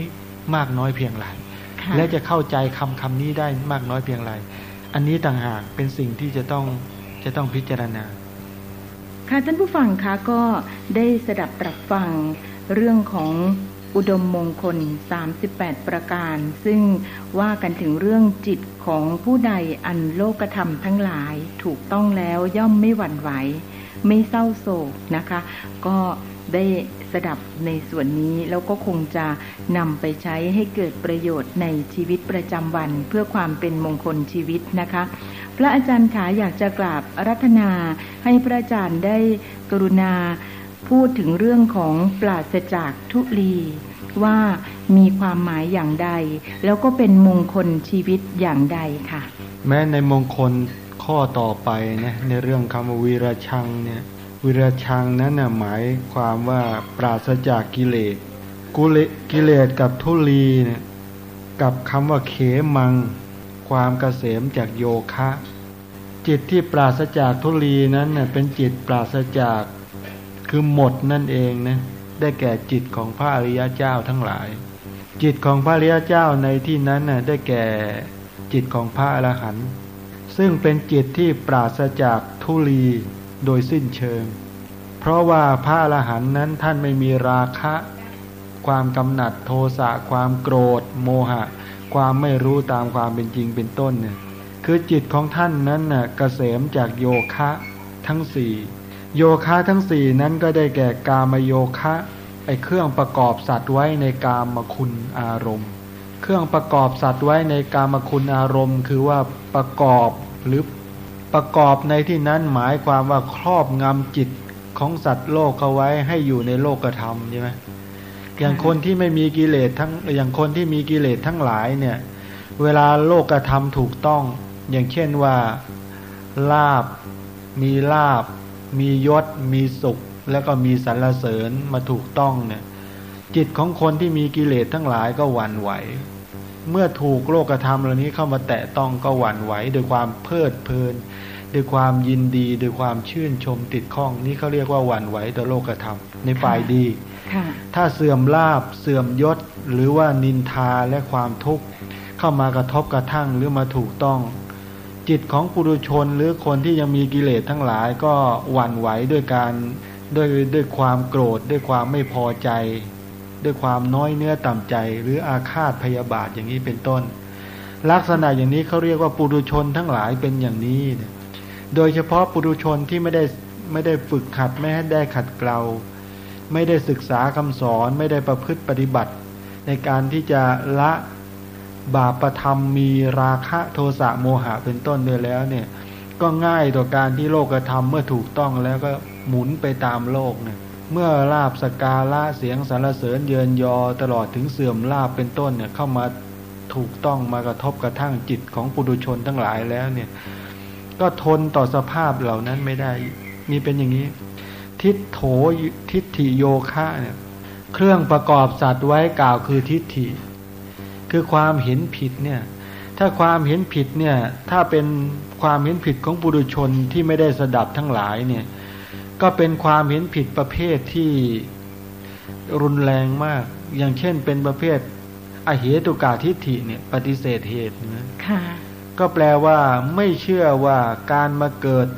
มากน้อยเพียงไรและจะเข้าใจคำคำนี้ได้มากน้อยเพียงไรอันนี้ต่างหากเป็นสิ่งที่จะต้องจะต้องพิจารณา ค่ะท่านผู้ฟังคะก็ได้สดับตรับฟังเรื่องของอุดมมงคล 38 ประการ ซึ่งว่ากันถึงเรื่องจิตของผู้ใดอันโลกธรรมทั้งหลายถูกต้องแล้วย่อมไม่หวั่นไหว ไม่เศร้าโศกนะคะ ก็ได้สดับในส่วนนี้แล้วก็คงจะนำไปใช้ให้เกิดประโยชน์ในชีวิตประจำวันเพื่อความเป็นมงคลชีวิตนะคะ พระอาจารย์ขาอยากจะกราบรัตนาให้พระอาจารย์ได้กรุณาพูดถึงเรื่องของปราศจากทุลีว่ามีความหมายอย่างใด แล้วก็เป็นมงคลชีวิตอย่างใดค่ะ แม้ในมงคล ข้อต่อไปนะในเรื่องคำวีรชังเนี่ยวิรชังนั้นนะหมายความว่าปราศจากกิเลสกุเลกิเลสกับทุลีเนี่ยกับคำว่าเขมัง ความเกษมจากโยคะ จิตที่ปราศจากทุลีนั้นเน่ยเป็นจิตปราศจากคือหมดนั่นเองนะได้แก่จิตของพระอริยเจ้าทั้งหลาย จิตของพระอริยเจ้าในที่นั้นน่ะได้แก่จิตของพระอรหันต์ ซึ่งเป็นจิตที่ปราศจากทุลีโดยสิ้นเชิง เพราะว่าพระอรหันต์นั้นท่านไม่มีราคะ ความกำหนัดโทสะความโกรธ โมหะ ความไม่รู้ตามความเป็นจริงเป็นต้นเนี่ยคือจิตของท่านนั้นน่ะเกษมจากโยคะทั้งสี่โยคะทั้งสี่นั้นก็ได้แก่กามโยคะไอเครื่องประกอบสัตว์ไว้ในกามคุณอารมณ์ เครื่องประกอบสัตว์ไว้ในกามคุณอารมณ์ คือว่าประกอบหรือประกอบในที่นั้นหมายความว่าครอบงำจิตของสัตว์โลกเขาไว้ให้อยู่ในโลกธรรมใช่ไหมอย่างคนที่ไม่มีกิเลสทั้งอย่างคนที่มีกิเลสทั้งหลายเนี่ย เวลาโลกธรรมถูกต้อง อย่างเช่นว่าลาบมีลาบ มียศ มีสุข แล้วก็มีสรรเสริญมาถูกต้องเนี่ย จิตของคนที่มีกิเลสทั้งหลายก็หวั่นไหว เมื่อถูกโลกธรรมเหล่านี้เข้ามาแตะต้องก็หวั่นไหวด้วยความเพลิดเพลินด้วยความยินดีด้วยความชื่นชมติดข้องนี่เขาเรียกว่าหวั่นไหวต่อโลกธรรมในฝ่ายดีถ้าเสื่อมลาบเสื่อมยศ หรือว่านินทาและความทุกข์เข้ามากระทบกระทั่งหรือมาถูกต้อง จิตของปุถุชนหรือคนที่ยังมีกิเลสทั้งหลายก็หวั่นไหวด้วยการด้วยด้วยความโกรธด้วยความไม่พอใจ ด้วยความน้อยเนื้อต่ำใจ หรืออาฆาตพยาบาทอย่างนี้เป็นต้น ลักษณะอย่างนี้เขาเรียกว่าปุถุชนทั้งหลายเป็นอย่างนี้เนี่ยโดยเฉพาะปุถุชนที่ไม่ได้ไม่ได้ฝึกขัดไม่ได้ขัดเกลาไม่ได้ศึกษาคำสอนไม่ได้ประพฤติปฏิบัติ ในการที่จะละบาปธรรมมีราคะโทสะโมหะเป็นต้นด้วยแล้วเนี่ยก็ง่ายต่อการที่โลกธรรมเมื่อถูกต้องแล้วก็หมุนไปตามโลกเนี่ย เมื่อลาบสกาละเสียงสรรเสริญเยินยอตลอดถึงเสื่อมลาบเป็นต้นเนี่ยเข้ามาถูกต้องมากระทบกระทั่งจิตของปุถุชนทั้งหลายแล้วเนี่ย ก็ทนต่อสภาพเหล่านั้นไม่ได้มีเป็นอย่างนี้ ทิฏโถทิฏฐิโยคะเนี่ยเครื่องประกอบสัตว์ไว้กล่าวคือทิฏฐิ คือความเห็นผิดเนี่ยถ้าความเห็นผิดเนี่ยถ้าเป็นความเห็นผิดของปุถุชนที่ไม่ได้สดับทั้งหลายเนี่ย ก็เป็นความเห็นผิดประเภทที่รุนแรงมาก อย่างเช่นเป็นประเภทอเหตุกาทิฏฐิเนี่ยปฏิเสธเหตุนะก็แปลว่าไม่เชื่อว่าการมาเกิด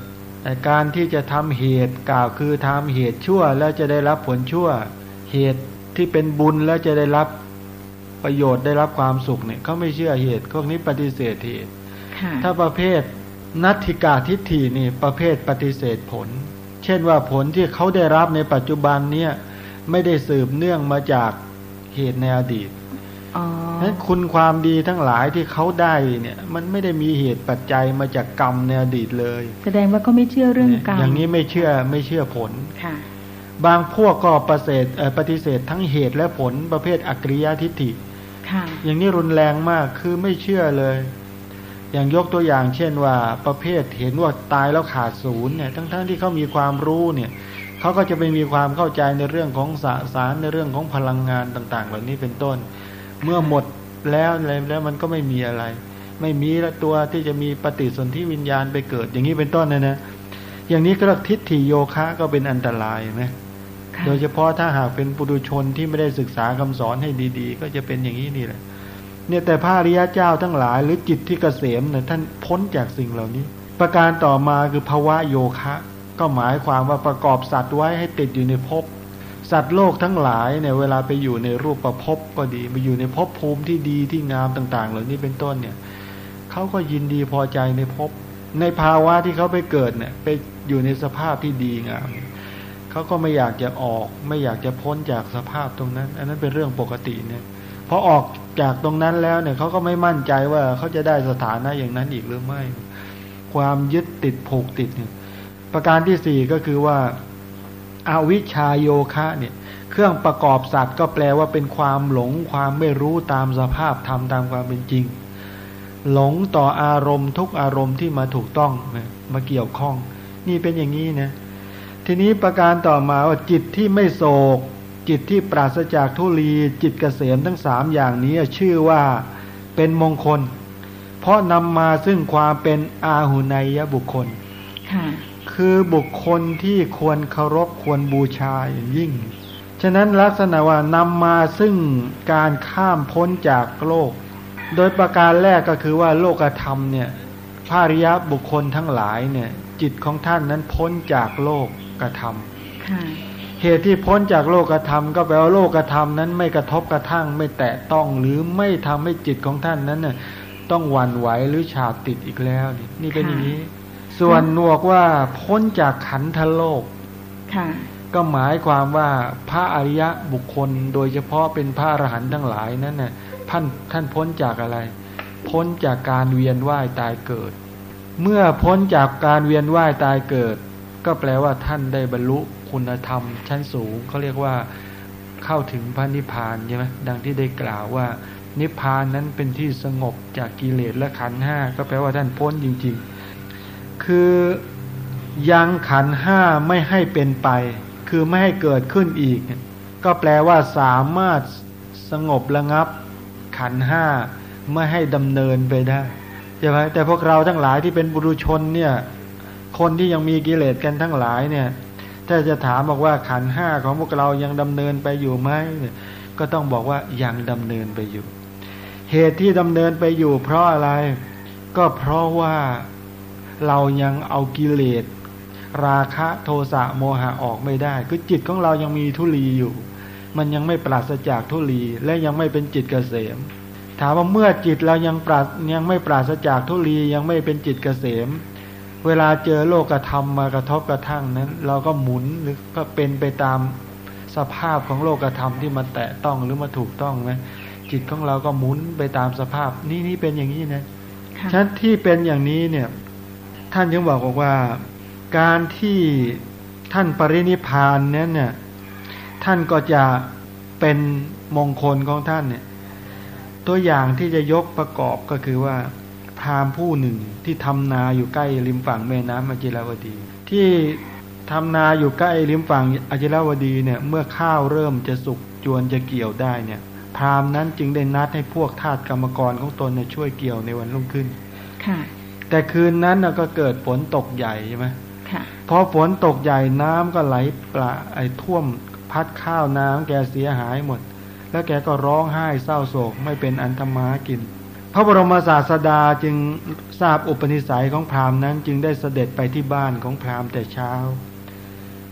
การที่จะทำเหตุกล่าวคือทำเหตุชั่ว แล้วจะได้รับผลชั่ว เหตุที่เป็นบุญแล้วจะได้รับประโยชน์ได้รับความสุขเนี่ยเขาไม่เชื่อเหตุพวกนี้ปฏิเสธเหตุถ้าประเภทนัตถิกาทิฏฐินี่ประเภทปฏิเสธผล เช่นว่าผลที่เขาได้รับในปัจจุบันเนี่ยไม่ได้สืบเนื่องมาจากเหตุในอดีตนั้นคุณความดีทั้งหลายที่เขาได้เนี่ย มันไม่ได้มีเหตุปัจจัยมาจากกรรมในอดีตเลย แสดงว่าก็ไม่เชื่อเรื่องกรรมอย่างนี้ไม่เชื่อไม่เชื่อผลค่ะ บางพวกก็ปฏิเสธปฏิเสธทั้งเหตุและผลประเภทอักริยทิฏฐิค่ะ อย่างนี้รุนแรงมากคือไม่เชื่อเลย อย่างยกตัวอย่างเช่นว่าประเภทเห็นว่าตายแล้วขาดศูนย์เนี่ยทั้งๆทที่เขามีความรู้เนี่ยเขาก็จะไปมีความเข้าใจในเรื่องของสสารในเรื่องของพลังงานต่างๆเหล่านี้เป็นต้น เมื่อหมดแล้วอะไรแล้วมันก็ไม่มีอะไร ไม่มีละตัวที่จะมีปฏิสนธิวิญญาณไปเกิด อย่างนี้เป็นต้นนะนะอย่างนี้ก็ทิฏฐิโยคะก็เป็นอันตรายไหมโดยเฉพาะถ้าหากเป็นปุถุชนที่ไม่ได้ศึกษาคำสอนให้ดี ๆ ก็จะเป็นอย่างนี้นี่แหละ เนี่ยแต่พระอริยะเจ้าทั้งหลาย หรือจิตที่เกษมเนี่ยท่านพ้นจากสิ่งเหล่านี้ ประการต่อมาคือภาวะโยคะ ก็หมายความว่าประกอบสัตว์ไว้ให้ติดอยู่ในภพสัตว์โลกทั้งหลายเนี่ยเวลาไปอยู่ในรูปประพบก็ดีไปอยู่ในภพภูมิที่ดีที่งามต่าง ๆ เหล่านี้เป็นต้นเนี่ยเขาก็ยินดีพอใจในภพในภาวะที่เขาไปเกิดเนี่ยไปอยู่ในสภาพที่ดีงามเขาก็ไม่อยากจะออก ไม่อยากจะพ้นจากสภาพตรงนั้น อันนั้นเป็นเรื่องปกติเนี่ยพอออก จากตรงนั้นแล้วเนี่ยเขาก็ไม่มั่นใจว่าเขาจะได้สถานะอย่างนั้นอีกหรือไม่ ความยึดติดผูกติดเนี่ยประการที่สี่ก็คือว่าอาวิชาโยคะเนี่ย เครื่องประกอบสัตว์ก็แปลว่าเป็นความหลงความไม่รู้ตามสภาพธรรมตามความเป็นจริง หลงต่ออารมณ์ทุกอารมณ์ที่มาถูกต้องมาเกี่ยวข้อง นี่เป็นอย่างนี้นะทีนี้ประการต่อมาว่าจิตที่ไม่โศก จิตที่ปราศจากทุลีจิตเกษมทั้งสามอย่างนี้ชื่อว่าเป็นมงคล เพราะนำมาซึ่งความเป็นอาหุนยบุคคลคือบุคคลที่ควรเคารพควรบูชาอย่างยิ่ง ฉะนั้นลักษณะว่านำมาซึ่งการข้ามพ้นจากโลก โดยประการแรกก็คือว่าโลกธรรมเนี่ยภาริยะบุคคลทั้งหลายเนี่ย จิตของท่านนั้นพ้นจากโลกกระทำ เหตุที่พ้นจากโลกธรรม ก็แปลว่าโลกธรรมนั้นไม่กระทบกระทั่งไม่แตะต้องหรือไม่ทำให้จิตของท่านนั้นน่ยต้องหวั่นไหวหรือฉาบติดอีกแล้วนี่นี่เป็นอย่างนี้ ส่วนนวกว่าพ้นจากขันธโลกก็หมายความว่าพระอริยะบุคคลโดยเฉพาะเป็นพระอรหันต์ทั้งหลายนั้นน่ะท่านท่านพ้นจากอะไร พ้นจากการเวียนว่ายตายเกิด เมื่อพ้นจากการเวียนว่ายตายเกิด ก็แปลว่าท่านได้บรรลุ คุณธรรมชั้นสูงเขาเรียกว่าเข้าถึงพระนิพพานใช่ไหมดังที่ได้กล่าวว่า นิพพานนั้นเป็นที่สงบจากกิเลสและขันห้าก็แปลว่าท่านพ้นจริง ๆ คือยังขันห้าไม่ให้เป็นไป คือไม่ให้เกิดขึ้นอีก ก็แปลว่าสามารถสงบระงับ ขันห้าไม่ให้ดำเนินไปได้ใช่ไหมแต่พวกเราทั้งหลายที่เป็นบุรุชนเนี่ย คนที่ยังมีกิเลสกันทั้งหลายเนี่ย ถ้าจะถามบอกว่าขันห้าของพวกเรายังดำเนินไปอยู่ไหมก็ต้องบอกว่ายังดำเนินไปอยู่ เหตุที่ดำเนินไปอยู่ เพราะอะไรก็เพราะว่าเรายังเอากิเลส ราคะโทสะโมหะออกไม่ได้ คือจิตของเรายังมีทุลีอยู่ มันยังไม่ปราศจากทุลีและยังไม่เป็นจิตเกษม ถามว่าเมื่อจิตเรายังปรายังไม่ปราศจากทุลียังไม่เป็นจิตเกษม เวลาเจอโลกธรรมมากระทบกระทั่งนั้น เราก็หมุนหรือก็เป็นไปตามสภาพของโลกธรรมที่มันแตะต้องหรือมาถูกต้องไหมจิตของเราก็หมุนไปตามสภาพ นี่นี่เป็นอย่างนี้นะฉะนั้นที่เป็นอย่างนี้เนี่ย ท่านยังบอกว่า การที่ท่านปรินิพานนั้นเนี่ย ท่านก็จะเป็นมงคลของท่านเนี่ย ตัวอย่างที่จะยกประกอบก็คือว่า พราหมณ์ผู้หนึ่ง ที่ทำนาอยู่ใกล้ริมฝั่งแม่น้ำอจิรวดี ที่ทำนาอยู่ใกล้ริมฝั่งอจิรวดีเนี่ยเมื่อข้าวเริ่มจะสุกจวนจะเกี่ยวได้เนี่ยพราหมณ์นั้นจึงได้นัดให้พวกทาสกรรมกรของตนเนี่ยช่วยเกี่ยวในวันรุ่งขึ้นค่ะแต่คืนนั้นก็เกิดฝนตกใหญ่ใช่ไหมค่ะพอฝนตกใหญ่น้ำก็ไหลปลาไอ้ท่วมพัดข้าวน้ำแกเสียหายหมด แล้วแกก็ร้องไห้เศร้าโศกไม่เป็นอันธมากิน พระบรมศาสดาจึงทราบอุปนิสัยของพราหมณ์นั้น จึงได้เสด็จไปที่บ้านของพราหมณ์แต่เช้า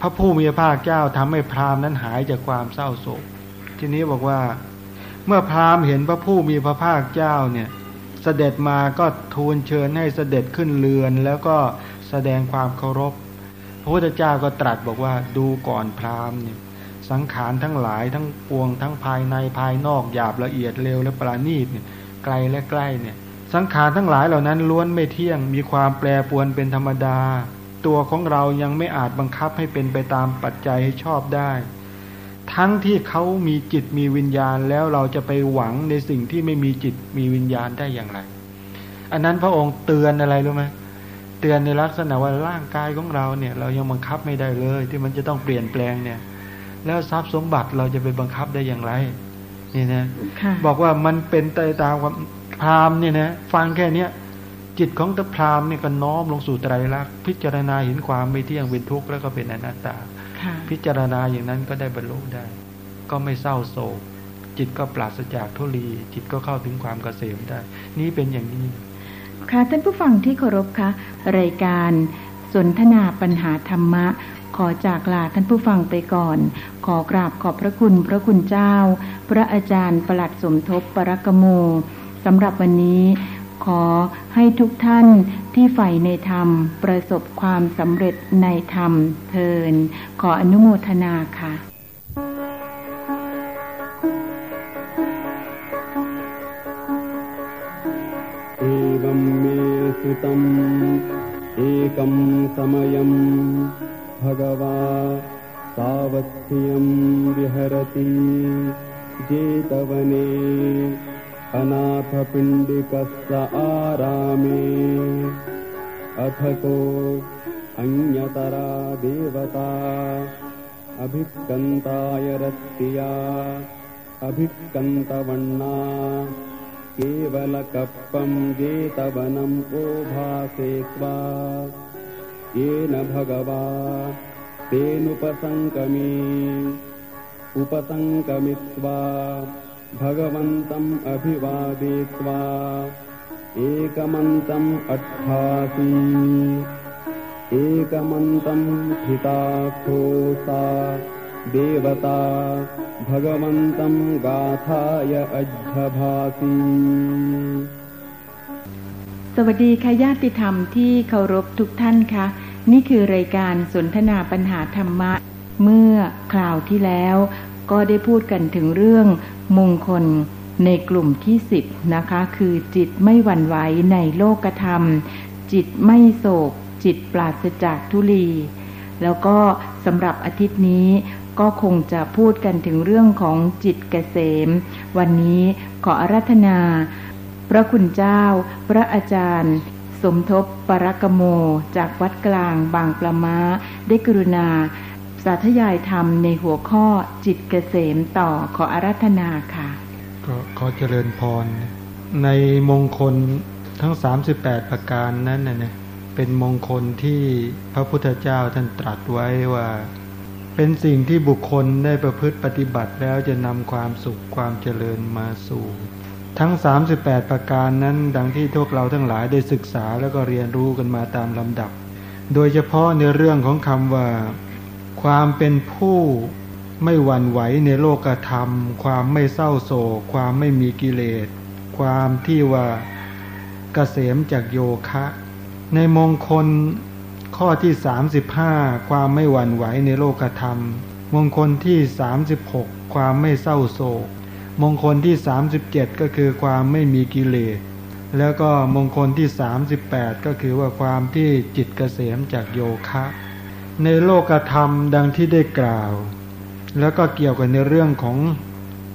พระผู้มีพระภาคเจ้าทำให้พราหมณ์นั้นหายจากความเศร้าโศก ทีนี้บอกว่า เมื่อพราหมณ์เห็นพระผู้มีพระภาคเจ้าเนี่ยเสด็จมาก็ทูลเชิญให้เสด็จขึ้นเรือน แล้วก็แสดงความเคารพ พระพุทธเจ้าก็ตรัสบอกว่าดูก่อนพราหมณ์เนี่ยสังขารทั้งหลายทั้งปวงทั้งภายในภายนอกหยาบละเอียดเร็วและปราณีตเนี่ย ไกลและใกล้เนี่ย สังขารทั้งหลายเหล่านั้นล้วนไม่เที่ยง มีความแปรปวนเป็นธรรมดา ตัวของเรายังไม่อาจบังคับให้เป็นไปตามปัจจัยให้ชอบได้ ทั้งที่เขามีจิตมีวิญญาณแล้วเราจะไปหวังในสิ่งที่ไม่มีจิตมีวิญญาณได้อย่างไร อันนั้นพระองค์เตือนอะไรรู้ไหมเตือนในลักษณะว่าร่างกายของเราเนี่ย เรายังบังคับไม่ได้เลย ที่มันจะต้องเปลี่ยนแปลงเนี่ย แล้วทรัพย์สมบัติเราจะไปบังคับได้อย่างไร นี่นะบอกว่ามันเป็นไปตามความพรามเนี่ยนะฟังแค่เนี้ยจิตของตะพรามเนี่ยก็น้อมลงสู่ไตรลักษณ์พิจารณาเห็นความไม่เที่ยงเป็นทุกข์แล้วก็เป็นอนัตตา พิจารณาอย่างนั้นก็ได้บรรลุได้ ก็ไม่เศร้าโศก จิตก็ปราศจากทุลี จิตก็เข้าถึงความเกษมได้ นี่เป็นอย่างนี้ ค่ะท่านผู้ฟังที่เคารพคะรายการสนทนาปัญหาธรรมะ ขอจากลาท่านผู้ฟังไปก่อน ขอกราบขอบพระคุณพระคุณเจ้า พระอาจารย์ประหลัดสมทบปรกโมสำหรับวันนี้ ขอให้ทุกท่านที่ใฝ่ในธรรม ประสบความสำเร็จในธรรมเทิน ขออนุโมทนาค่ะเอวัมเมสุตัมเอกมสมัยม भगवा सावथ्यम् विहरति जेतवने अनाथपिण्डिकस्य आरामे। अथ को अन्यतरा देवता अभिक्कन्ताय रत्या अभिक्कन्तवण्णा केवलकप्पम् जेतवनम् ओभासे त्वा। येन भगवा। तेनुपसङ्कमी उपसङ्कमित्वा भगवन्तम् अभिवादयित्वा। एकमन्तम् अट्ठासि। एकमन्तम् हितार्थोसा देवता। भगवन्तम् गाथाय अध्यभासि ส วัสดีค่ะญาติธรรมที่เคารพทุกท่านคะนี่คือรายการสนทนาปัญหาธรรมะ เมื่อคราวที่แล้ว ก็ได้พูดกันถึงเรื่องมงคลในกลุ่มที่สิบนะคะ คือจิตไม่หวั่นไหวในโลกธรรม จิตไม่โศก จิตปราศจากทุลี แล้วก็สำหรับอาทิตย์นี้ก็คงจะพูดกันถึงเรื่องของจิตเกษม วันนี้ขออารัธนา พระคุณเจ้า พระอาจารย์ สมทบปรกโม จากวัดกลางบางปลาม้าได้กรุณา สาธยายธรรมในหัวข้อจิตเกษมต่อขออารัธนาค่ะ ก็ขอเจริญพร ในมงคลทั้ง 38 ประการนั้นนะเนี่ยเป็นมงคลที่พระพุทธเจ้าท่านตรัสไว้ว่าเป็นสิ่งที่บุคคลได้ประพฤติปฏิบัติแล้วจะนำความสุขความเจริญมาสู่ ทั้ง 38 ประการนั้น ดังที่พวกเราทั้งหลายได้ศึกษาแล้วก็เรียนรู้กันมาตามลำดับ โดยเฉพาะในเรื่องของคำว่า ความเป็นผู้ไม่หวั่นไหวในโลกธรรม ความไม่เศร้าโศก ความไม่มีกิเลส ความที่ว่าเกษมจากโยคะ ในมงคลข้อที่ 35 ความไม่หวั่นไหวในโลกธรรม มงคลที่ 36 ความไม่เศร้าโศก มงคลที่ 37 ก็คือความไม่มีกิเลส แล้วก็มงคลที่ 38 ก็คือว่าความที่จิตเกษมจากโยคะ ในโลกธรรมดังที่ได้กล่าว แล้วก็เกี่ยวกับในเรื่องของ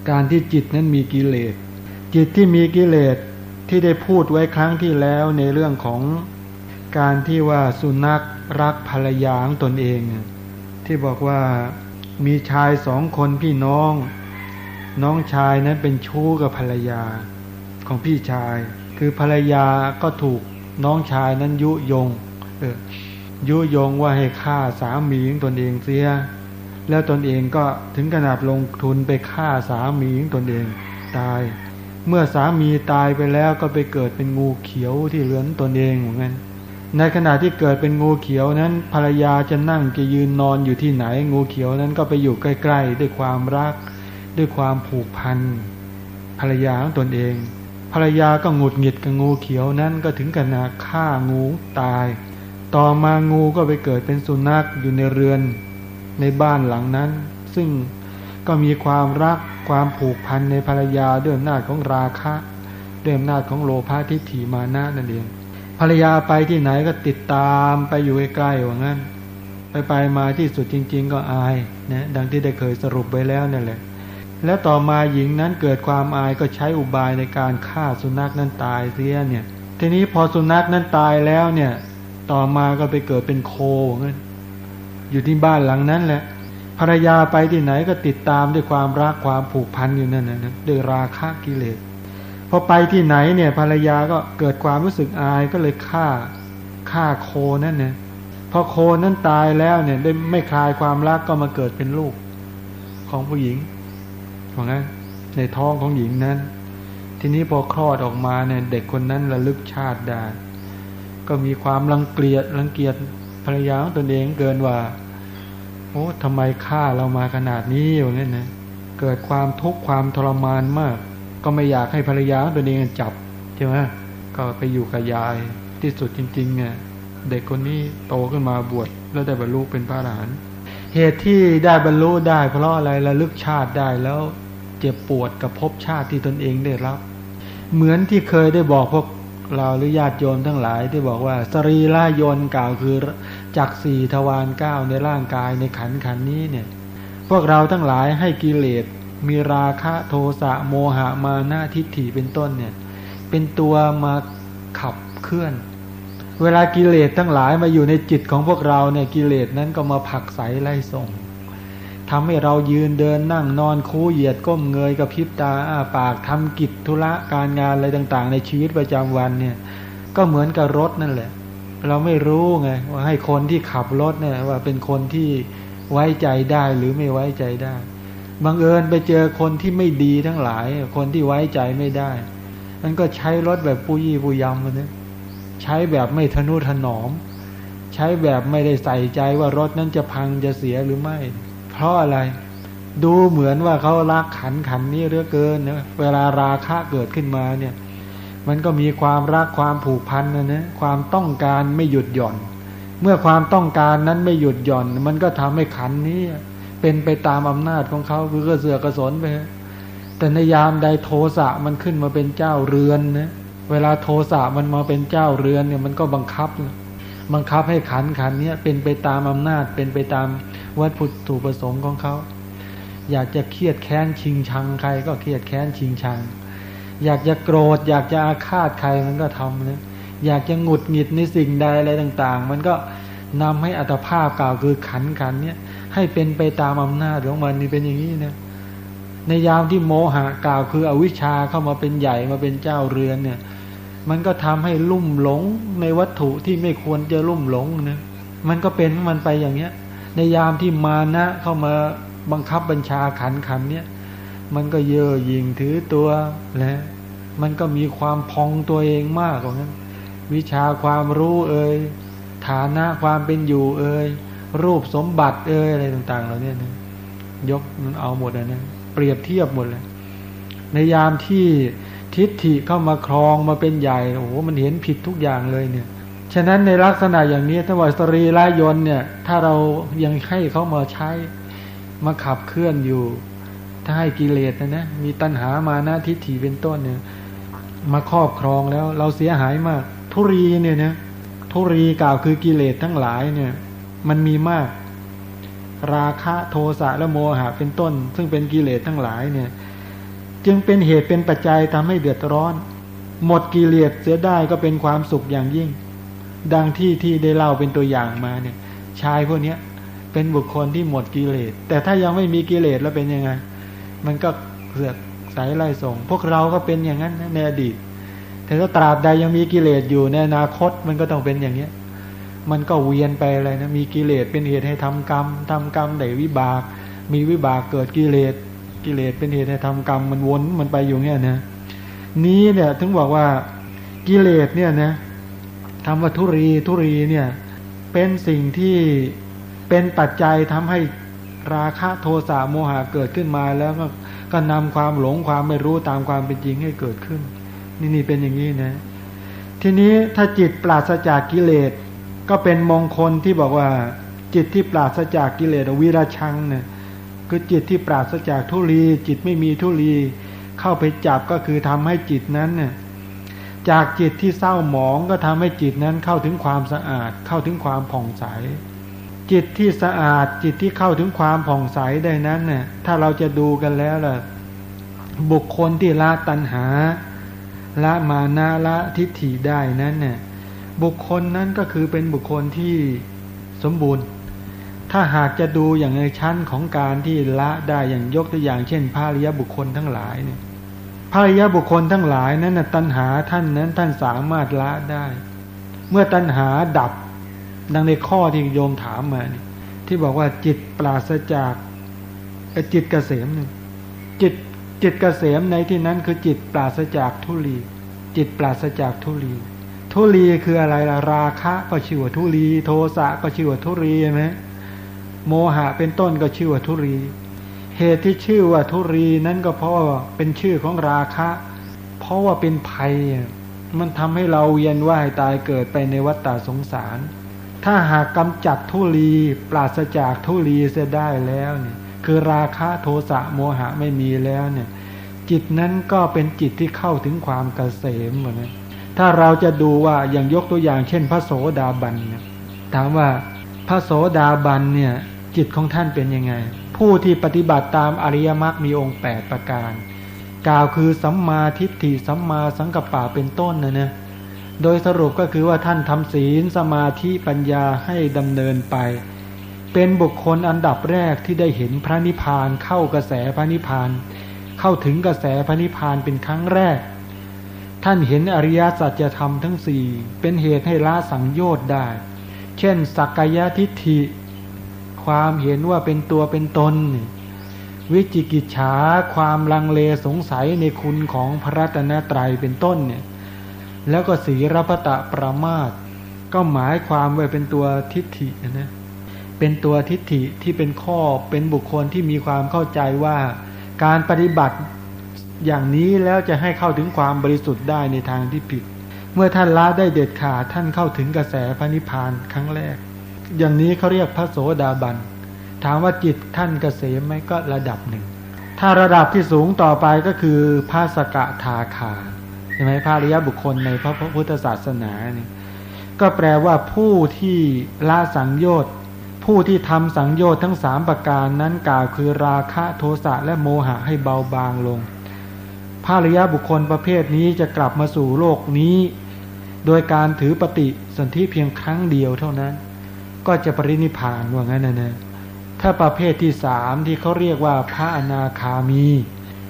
การที่จิตนั้นมีกิเลส จิตที่มีกิเลสที่ได้พูดไว้ครั้งที่แล้วในเรื่องของการที่ว่าสุนัขรักภรรยาของตนเอง ที่บอกว่ามีชายสองคนพี่น้อง น้องชายนั้นเป็นชู้กับภรรยาของพี่ชาย คือภรรยาก็ถูกน้องชายนั้นยุยง เออยุยงว่าให้ฆ่าสามีของตนเองเสีย แล้วตนเองก็ถึงขนาดลงทุนไปฆ่าสามีของตนเองตาย เมื่อสามีตายไปแล้วก็ไปเกิดเป็นงูเขียวที่เลือนตนเองเหมือนกันในขณะที่เกิดเป็นงูเขียวนั้น ภรรยาจะนั่งจะยืนนอนอยู่ที่ไหน งูเขียวนั้นก็ไปอยู่ใกล้ ๆ ด้วยความรัก ด้วยความผูกพันภรรยาของตนเอง ภรรยาก็หงุดหงิดกับงูเขียวนั้นก็ถึงขนาฆ่างูตาย ต่อมางูก็ไปเกิดเป็นสุนัขอยู่ในเรือนในบ้านหลังนั้น ซึ่งก็มีความรักความผูกพันในภรรยาด้วยอำนาจของราคะด้วยอำนาจของโลภะทิฏฐิมานะนั่นเองภรรยาไปที่ไหนก็ติดตามไปอยู่ใกล้ๆว่างั้น ไปไปมาที่สุดจริง ๆ ก็อายนะดังที่ได้เคยสรุปไว้แล้วนั่นแหละ แล้วต่อมาหญิงนั้นเกิดความอายก็ใช้อุบายในการฆ่าสุนัขนั้นตายเสียเนี่ย ทีนี้พอสุนัขนั้นตายแล้วเนี่ย ต่อมาก็ไปเกิดเป็นโคงั้นอยู่ที่บ้านหลังนั้นแหละภรรยาไปที่ไหนก็ติดตามด้วยความรักความผูกพันอยู่นั่นนะด้วยราคะกิเลสพอไปที่ไหนเนี่ยภรรยาก็เกิดความรู้สึกอายก็เลยฆ่าฆ่าโคนั่นเนี่ยพอโคนั้นตายแล้วเนี่ยได้ไม่คลายความรักก็มาเกิดเป็นลูกของผู้หญิง ของนั้นในท้องของหญิงนั้น ทีนี้พอคลอดออกมาเนี่ยเด็กคนนั้นระลึกชาติได้ ก็มีความรังเกียจรังเกียจภรรยาของตนเองเกินว่าโอ้ทำไมฆ่าเรามาขนาดนี้อยู่เนี่ยนะเกิดความทุกข์ความทรมานมาก ก็ไม่อยากให้ภรรยาตัวเองจับใช่ไหมก็ไปอยู่กับยายที่สุดจริงๆเนี่ยเด็กคนนี้โตขึ้นมาบวชแล้วได้บรรลุเป็นพระอรหันต์เหตุที่ได้บรรลุได้เพราะอะไรระลึกชาติได้แล้ว เจ็บปวดกับภพชาติที่ตนเองได้รับ เหมือนที่เคยได้บอกพวกเราหรือญาติโยมทั้งหลายที่บอกว่าสรีระยนกล่าวคือจักสี่ทวารเก้าในร่างกายในขันขันนี้เนี่ย พวกเราทั้งหลายให้กิเลสมีราคะโทสะโมหะมานะทิฏฐิเป็นต้นเนี่ย เป็นตัวมาขับเคลื่อน เวลากิเลสทั้งหลายมาอยู่ในจิตของพวกเราเนี่ยกิเลสนั้นก็มาผักใสไล่ส่ง ทำให้เรายืนเดินนั่งนอนคูเหยียดก้มเงยกับพิบตาอ้าปากทำกิจธุระการงานอะไรต่างๆ ในชีวิตประจำวันเนี่ย ก็เหมือนกับรถนั่นแหละ เราไม่รู้ไงว่าให้คนที่ขับรถเนี่ยว่าเป็นคนที่ไว้ใจได้หรือไม่ไว้ใจได้บังเอิญไปเจอคนที่ไม่ดีทั้งหลาย คนที่ไว้ใจไม่ได้นั่นก็ใช้รถแบบปุยี่ปุยำมันนะใช้แบบไม่ทนุถนอม ใช้แบบไม่ได้ใส่ใจว่ารถนั้นจะพังจะเสียหรือไม่ เพราะอะไร ดูเหมือนว่าเขารักขันขันนี้เรือเกินนะเวลาราคะเกิดขึ้นมาเนี่ย มันก็มีความรักความผูกพันนะนะความต้องการไม่หยุดหย่อน เมื่อความต้องการนั้นไม่หยุดหย่อน มันก็ทำให้ขันนี้เป็นไปตามอำนาจของเขาคือกระเสือกระสนไปแต่ในยามใดโทสะมันขึ้นมาเป็นเจ้าเรือนนะเวลาโทสะมันมาเป็นเจ้าเรือนเนี่ยมันก็บังคับ บังคับให้ขันขันเนี้ยเป็นไปตามอำนาจเป็นไปตาม วัตถุประสงค์ของเขา อยากจะเครียดแค้นชิงชังใคร ก็เครียดแค้นชิงชัง อยากจะโกรธ อยากจะอาฆาตใครมันก็ทำนะอยากจะหงุดหงิดในสิ่งใดอะไรต่าง ๆ มันก็นำให้อัตภาพกล่าวคือขันขันเนี้ยให้เป็นไปตามอำนาจของมันนี่เป็นอย่างนี้นะในยามที่โมหะกล่าวคืออวิชชาเข้ามาเป็นใหญ่มาเป็นเจ้าเรือนเนี่ย มันก็ทำให้ลุ่มหลงในวัตถุที่ไม่ควรจะลุ่มหลงนะมันก็เป็นมันไปอย่างเนี้ย ในยามที่มานะเข้ามาบังคับบัญชาขันขันเนี่ยมันก็เย่อหยิ่งถือตัวและมันก็มีความพองตัวเองมากกว่านั้น วิชาความรู้เอ่ยฐานะความเป็นอยู่เอ่ยรูปสมบัติเอ่ยอะไรต่างๆ เหล่านี้นะยกมันเอาหมดเลยนะเปรียบเทียบหมดเลยในยามที่ทิฏฐิเข้ามาครองมาเป็นใหญ่โอ้โหมันเห็นผิดทุกอย่างเลยเนี่ย ฉะนั้นในลักษณะอย่างนี้ถ้าว่าสรีระยนเนี่ย ถ้าเรายังให้เขามาใช้มาขับเคลื่อนอยู่ ถ้าให้กิเลสนะนะมีตัณหามานะทิฏฐิเป็นต้นเนี่ย มาครอบครองแล้ว เราเสียหายมาก ทุรีเนี่ยนะทุรีกล่าวคือกิเลสทั้งหลายเนี่ย มันมีมาก ราคะโทสะและโมหะเป็นต้น ซึ่งเป็นกิเลสทั้งหลายเนี่ย จึงเป็นเหตุเป็นปัจจัยทำให้เดือดร้อน หมดกิเลสเสียได้ก็เป็นความสุขอย่างยิ่ง ดังที่ที่ได้เล่าเป็นตัวอย่างมาเนี่ย ชายพวกเนี้ยเป็นบุคคลที่หมดกิเลส แต่ถ้ายังไม่มีกิเลสแล้วเป็นยังไง มันก็เสือกสายไล่ส่ง พวกเราก็เป็นอย่างนั้นในอดีต แต่ถ้าตราบใดยังมีกิเลสอยู่ในอนาคตมันก็ต้องเป็นอย่างเนี้ย มันก็เวียนไปอะไรนะ มีกิเลสเป็นเหตุให้ทำกรรมทำกรรมได้วิบาก มีวิบากเกิดกิเลส กิเลสเป็นเหตุให้ทำกรรม มันวนมันไปอยู่เนี้ยนะ นี้เนี่ยถึงบอกว่ากิเลสเนี่ยนะ คำว่าทุรีทุรีเนี่ยเป็นสิ่งที่เป็นปัจจัยทำให้ราคะโทสะโมหะเกิดขึ้นมาแล้วก็ก็นำความหลงความไม่รู้ตามความเป็นจริงให้เกิดขึ้น นี่นี่เป็นอย่างนี้นะ ทีนี้ถ้าจิตปราศจากกิเลสก็เป็นมงคลที่บอกว่า จิตที่ปราศจากกิเลสวิราชังเนี่ยคือจิตที่ปราศจากทุลีจิตไม่มีทุลีเข้าไปจับก็คือทำให้จิตนั้นเนี่ย จากจิตที่เศร้าหมองก็ทำให้จิตนั้นเข้าถึงความสะอาดเข้าถึงความผ่องใส จิตที่สะอาดจิตที่เข้าถึงความผ่องใสได้นั้นเนี่ยถ้าเราจะดูกันแล้วล่ะบุคคลที่ละตัณหาละมานะละทิฏฐิได้นั้นเนี่ยบุคคลนั้นก็คือเป็นบุคคลที่สมบูรณ์ ถ้าหากจะดูอย่างในชั้นของการที่ละได้อย่างยกตัวอย่างเช่นภาริยบุคคลทั้งหลายเนี่ย ภริยบุคคลทั้งหลายนั้นตัณหาท่านนั้นท่านสามารถละได้ เมื่อตัณหาดับ ดังในข้อที่โยมถามมาที่บอกว่าจิตปราศจากจิตเกษมจิตจิตเกษมในที่นั้นคือจิตปราศจากทุลีจิตปราศจากทุลีทุลีคืออะไรล่ะราคะก็ชื่อว่าทุลีโทสะก็ชื่อว่าทุรีใช่ไหมโมหะเป็นต้นก็ชื่อว่าทุรี เหตุที่ชื่อว่าทุรีนั้นก็เพราะว่าเป็นชื่อของราคะ เพราะว่าเป็นภัย มันทำให้เราเวียนว่ายตายเกิดไปในวัฏฏสงสาร ถ้าหากกำจัดทุลีปราศจากทุลีเสียได้แล้วเนี่ยคือราคะโทสะโมหะไม่มีแล้วเนี่ย จิตนั้นก็เป็นจิตที่เข้าถึงความเกษมเหมือนถ้าเราจะดูว่าอย่างยกตัวอย่างเช่น พระโสดาบันเนี่ยถามว่าพระโสดาบันเนี่ยจิตของท่านเป็นยังไง ผู้ที่ปฏิบัติตามอริยมรรคมีองค์แปดประการ กล่าวคือสัมมาทิฏฐิสัมมาสังกัปปะเป็นต้นนะเนี่ยโดยสรุปก็คือว่าท่านทำศีลสมาธิปัญญาให้ดำเนินไป เป็นบุคคลอันดับแรกที่ได้เห็นพระนิพพานเข้ากระแสพระนิพพาน เข้าถึงกระแสพระนิพพานเป็นครั้งแรก ท่านเห็นอริยสัจธรรมทั้งสี่เป็นเหตุให้ละสังโยชน์ได้ เช่น สักกายทิฏฐิ ความเห็นว่าเป็นตัวเป็นตน วิจิกิจฉาความลังเลสงสัยในคุณของพระรัตนตรัยเป็นต้นเนี่ย แล้วก็สีรพตะประมาทก็หมายความว่าเป็นตัวทิฏฐินะเป็นตัวทิฏฐิที่เป็นข้อเป็นบุคคลที่มีความเข้าใจว่าการปฏิบัติอย่างนี้แล้วจะให้เข้าถึงความบริสุทธิ์ได้ในทางที่ผิด เมื่อท่านละได้เด็ดขาดท่านเข้าถึงกระแสพระนิพพานครั้งแรก อย่างนี้เขาเรียกพระโสดาบัน ถามว่าจิตท่านเกษมไหมก็ระดับหนึ่ง ถ้าระดับที่สูงต่อไปก็คือพระสกทาคาใช่ไหมพระริยบุคคลในพระพุทธศาสนาเนี่ยก็แปลว่าผู้ที่ละสังโยชน์ ผู้ที่ทำสังโยชน์ทั้งสามประการนั้นกล่าวคือราคะโทสะและโมหะให้เบาบางลงพระริยบุคคลประเภทนี้จะกลับมาสู่โลกนี้ โดยการถือปฏิสนธิเพียงครั้งเดียวเท่านั้น ก็จะปรินิพานว่างั้นนะนะถ้าประเภทที่สามที่เขาเรียกว่าพระอนาคามี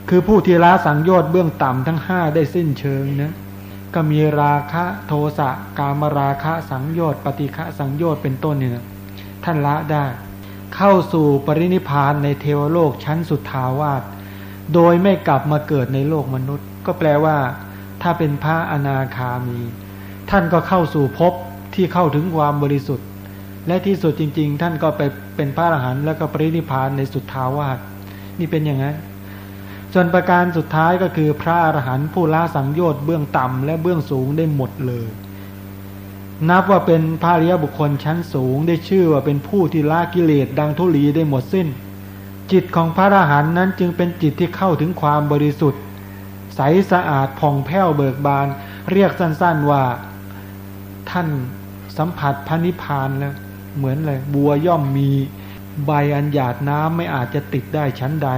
คือผู้ที่ละสังโยชน์เบื้องต่ำทั้งห้าได้สิ้นเชิงนะก็มีราคะโทสะกามราคะสังโยชน์ปฏิฆะสังโยชน์เป็นต้นเนี่ยท่านละได้ เข้าสู่ปรินิพานในเทวโลกชั้นสุดทาวาสโดยไม่กลับมาเกิดในโลกมนุษย์ ก็แปลว่า ถ้าเป็นพระอนาคามี ท่านก็เข้าสู่ภพที่เข้าถึงความบริสุทธิ์ และที่สุดจริง ๆ ท่านก็ไปเป็นพระอรหันต์แล้วก็ปรินิพานในสุดทาวาสนี่เป็นอย่างนั้นส่วนประการสุดท้ายก็คือพระอรหันต์ผู้ละสังโยชน์เบื้องต่ำและเบื้องสูงได้หมดเลย นับว่าเป็นพระริยบุคคลชั้นสูงได้ชื่อว่าเป็นผู้ที่ละกิเลสดังทุลีได้หมดสิ้น จิตของพระอรหันต์นั้นจึงเป็นจิตที่เข้าถึงความบริสุทธิ์ ใสสะอาดผ่องแผ้วเบิกบาน เรียกสั้นๆว่าท่านสัมผัสพระนิพพานแล้ว เหมือนเลยบัวย่อมมีใบอันหยาดน้ำไม่อาจจะติดได้ชั้นใด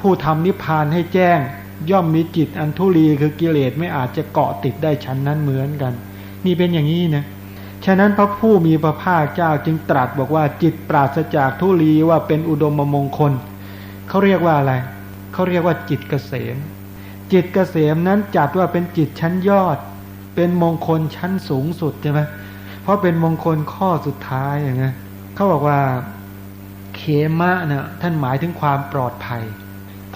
ผู้ทำนิพพานให้แจ้ง ย่อมมีจิตอันทุลีคือกิเลสไม่อาจจะเกาะติดได้ชั้นนั้นเหมือนกัน นี่เป็นอย่างนี้นะฉะนั้นพระผู้มีพระภาคเจ้าจึงตรัสบอกว่าจิตปราศจากทุลีว่าเป็นอุดมมงคลเขาเรียกว่าอะไรเขาเรียกว่าจิตเกษม จิตเกษมนั้นจัดว่าเป็นจิตชั้นยอด เป็นมงคลชั้นสูงสุดใช่ไหมเเพราะเป็นมงคลข้อสุดท้ายอย่างเงี้ยเขาบอกว่าเขมะเนะ่ยท่านหมายถึงความปลอดภัย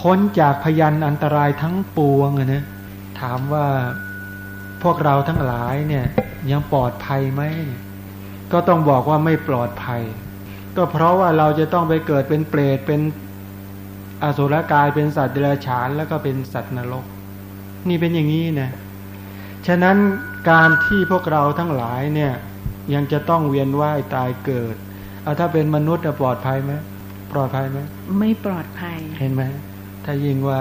พ้นจากพยันอันตรายทั้งปวงนะถามว่าพวกเราทั้งหลายเนี่ย ยังปลอดภัยไหมก็ต้องบอกว่าไม่ปลอดภัย ก็เพราะว่าเราจะต้องไปเกิดเป็นเปรตเป็นอสุรกายเป็นสัตว์เดรัจฉานแล้วก็เป็นสัตว์นรก นี่เป็นอย่างนี้นะฉะนั้นการที่พวกเราทั้งหลายเนี่ย ยังจะต้องเวียนว่ายตายเกิดเอาถ้าเป็นมนุษย์ปลอดภัยไหมปลอดภัยไหมไม่ปลอดภัย เห็นไหมถ้ายิ่งว่า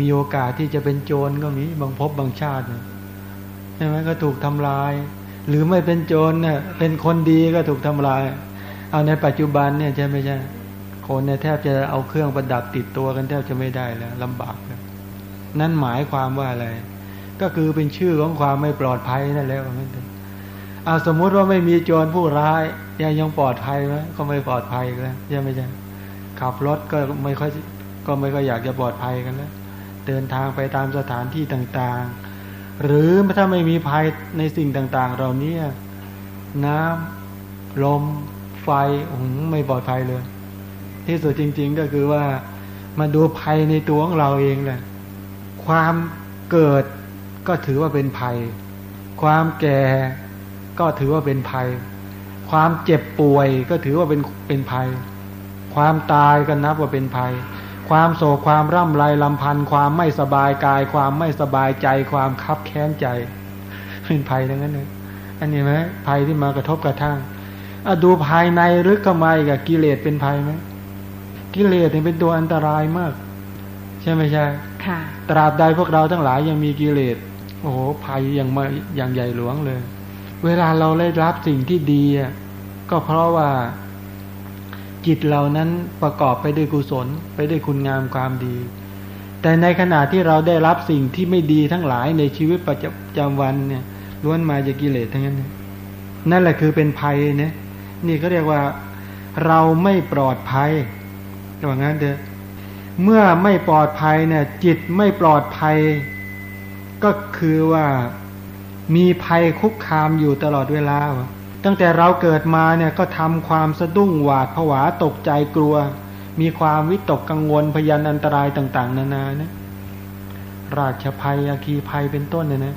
มีโอกาสที่จะเป็นโจรก็มีบางพบบางชาติใช่ไหมก็ถูกทำลาย หรือไม่เป็นโจรเนี่ยเป็นคนดีก็ถูกทำลาย เอาในปัจจุบันเนี่ยใช่ไหมใช่คนเนี่ยแทบจะเอาเครื่องประดับติดตัวกันแทบจะไม่ได้แล้วลำบากแล้วนั่นหมายความว่าอะไร ก็คือเป็นชื่อของความไม่ปลอดภัยนั่นแหละว่างั้นเถอะ เอาสมมุติว่าไม่มีโจรผู้ร้าย ยังยังปลอดภัยไหมก็ไม่ปลอดภัยแล้วใช่ไหมจ๊ะขับรถก็ไม่ค่อยก็ไม่ค่อยอยากจะปลอดภัยกันแล้วเดินทางไปตามสถานที่ต่างๆ หรือถ้าไม่มีภัยในสิ่งต่างๆ เรานี้น้ำลมไฟไม่ปลอดภัยเลย ที่สุดจริง ๆก็คือว่ามาดูภัยในตัวของเราเองแหละความเกิดก็ถือว่าเป็นภัย ความแก่ ก็ถือว่าเป็นภัย ความเจ็บป่วยก็ถือว่าเป็นเป็นภัย ความตายก็นับว่าเป็นภัย ความโศกความร่ำไรลำพันธ์ความไม่สบายกาย ความไม่สบายใจ ความคับแค้นใจ เป็นภัยทั้งนั้นเลยอันนี้ไหมภัยที่มากระทบกระทั่งอดูภายในหรือก็ไม่กับกิเลสเป็นภัยไหมกิเลสเป็นตัวอันตรายมาก ใช่ไหมใช่ค่ะ ตราบใดพวกเราทั้งหลายยังมีกิเลสโอ้โหภัยอย่างมาอย่างใหญ่หลวงเลย เวลาเราได้รับสิ่งที่ดีก็เพราะว่าจิตเรานั้นประกอบไปด้วยกุศล ไปด้วยคุณงามความดี แต่ในขณะที่เราได้รับสิ่งที่ไม่ดีทั้งหลายในชีวิตประจำวันเนี่ยล้วนมาจากกิเลสทั้งนั้น นั่นแหละคือเป็นภัยเนี่ยนี่เขาเรียกว่าเราไม่ปลอดภัยว่างั้นเถอะเมื่อไม่ปลอดภัยเนี่ย จิตไม่ปลอดภัย ก็คือว่า มีภัยคุกคามอยู่ตลอดเวลา ตั้งแต่เราเกิดมาเนี่ยก็ทำความสะดุ้งหวาดผวาตกใจกลัว มีความวิตกกังวลพยันอันตรายต่าง ๆ นานานะราชภัยอาคีภัยเป็นต้นเนี่ยนะ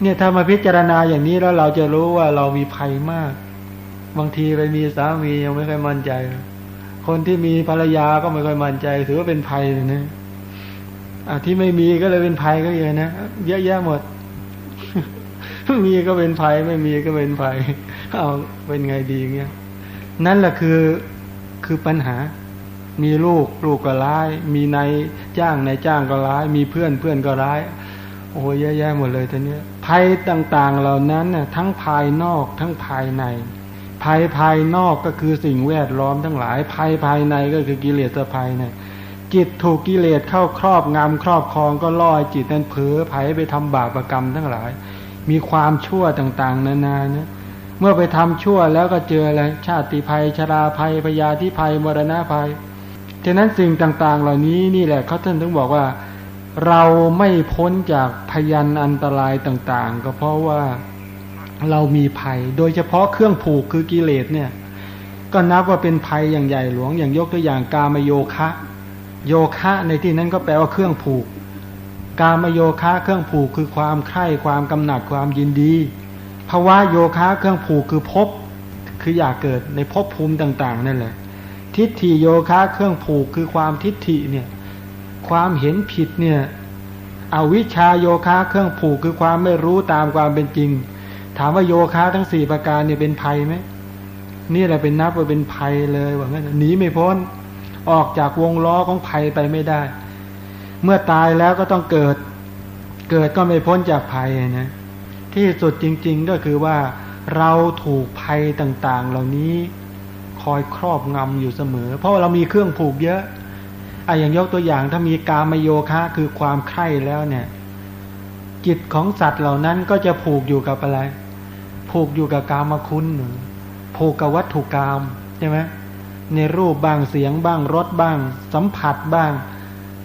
เนี่ยถ้ามาพิจารณาอย่างนี้แล้วเราจะรู้ว่าเรามีภัยมาก บางทีไปมีสามียังไม่ค่อยมั่นใจ คนที่มีภรรยาก็ไม่ค่อยมั่นใจ ถือว่าเป็นภัยเลยนะอะที่ไม่มีก็เลยเป็นภัยก็เยอะนะเยอะแยะหมด มีก็เป็นภัย ไม่มีก็เป็นภัย เอาเป็นไงดีเงี้ยนั่นแหละคือคือปัญหา มีลูกลูกก็ร้าย มีนายจ้างนายจ้างก็ร้าย มีเพื่อนเพื่อนก็ร้าย โอ้ยแย่ๆหมดเลยทีนี้ภัยต่างๆเหล่านั้นน่ะทั้งภายนอกทั้งภายในภัยภายนอกก็คือสิ่งแวดล้อมทั้งหลายภัยภายในก็คือกิเลสภัยเนี่ยจิตถูกกิเลสเข้าครอบงำครอบครองก็ล่อยจิตนั้นเผลอไผไปทำบาปรกรรมทั้งหลาย มีความชั่วต่างๆ นานาเนี่ยเมื่อไปทำชั่วแล้วก็เจออะไรชาติภัยชราภัยพยาธิภัยมรณะภัยฉะนั้นสิ่งต่างๆ เหล่านี้นี่แหละเขาท่านถึงบอกว่า เราไม่พ้นจากพยันอันตรายต่างๆ ก็เพราะว่าเรามีภัย โดยเฉพาะเครื่องผูกคือกิเลสเนี่ย ก็นับว่าเป็นภัยอย่างใหญ่หลวงอย่างยกตัวอย่างกามโยคะ โยคะในที่นั้นก็แปลว่าเครื่องผูก กามโยคะเครื่องผูกคือความใคร่ความกำหนัดความยินดีภาวะโยคะเครื่องผูกคือพบคืออยากเกิดในภพภูมิต่าง ๆ นั่นแหละ ทิฏฐิโยคะเครื่องผูกคือความทิฏฐิเนี่ยความเห็นผิดเนี่ยอวิชาโยคะเครื่องผูกคือความไม่รู้ตามความเป็นจริง ถามว่าโยคะทั้งสี่ประการเนี่ยเป็นภัยไหมนี่แหละเป็นนับว่าเป็นภัยเลยว่างั้นหนีไม่พ้นออกจากวงล้อของภัยไปไม่ได้ เมื่อตายแล้วก็ต้องเกิด เกิดก็ไม่พ้นจากภัยนะ ที่สุดจริง ๆก็คือว่าเราถูกภัยต่างๆ เหล่านี้คอยครอบงำอยู่เสมอ เพราะเรามีเครื่องผูกเยอะอะอย่างยกตัวอย่างถ้ามีกามโยคะคือความใคร่แล้วเนี่ย จิตของสัตว์เหล่านั้นก็จะผูกอยู่กับอะไร ผูกอยู่กับกามคุณผูกกับวัตถุกรรมใช่ไหมในรูปบ้างเสียงบ้างรสบ้าง สัมผัสบ้าง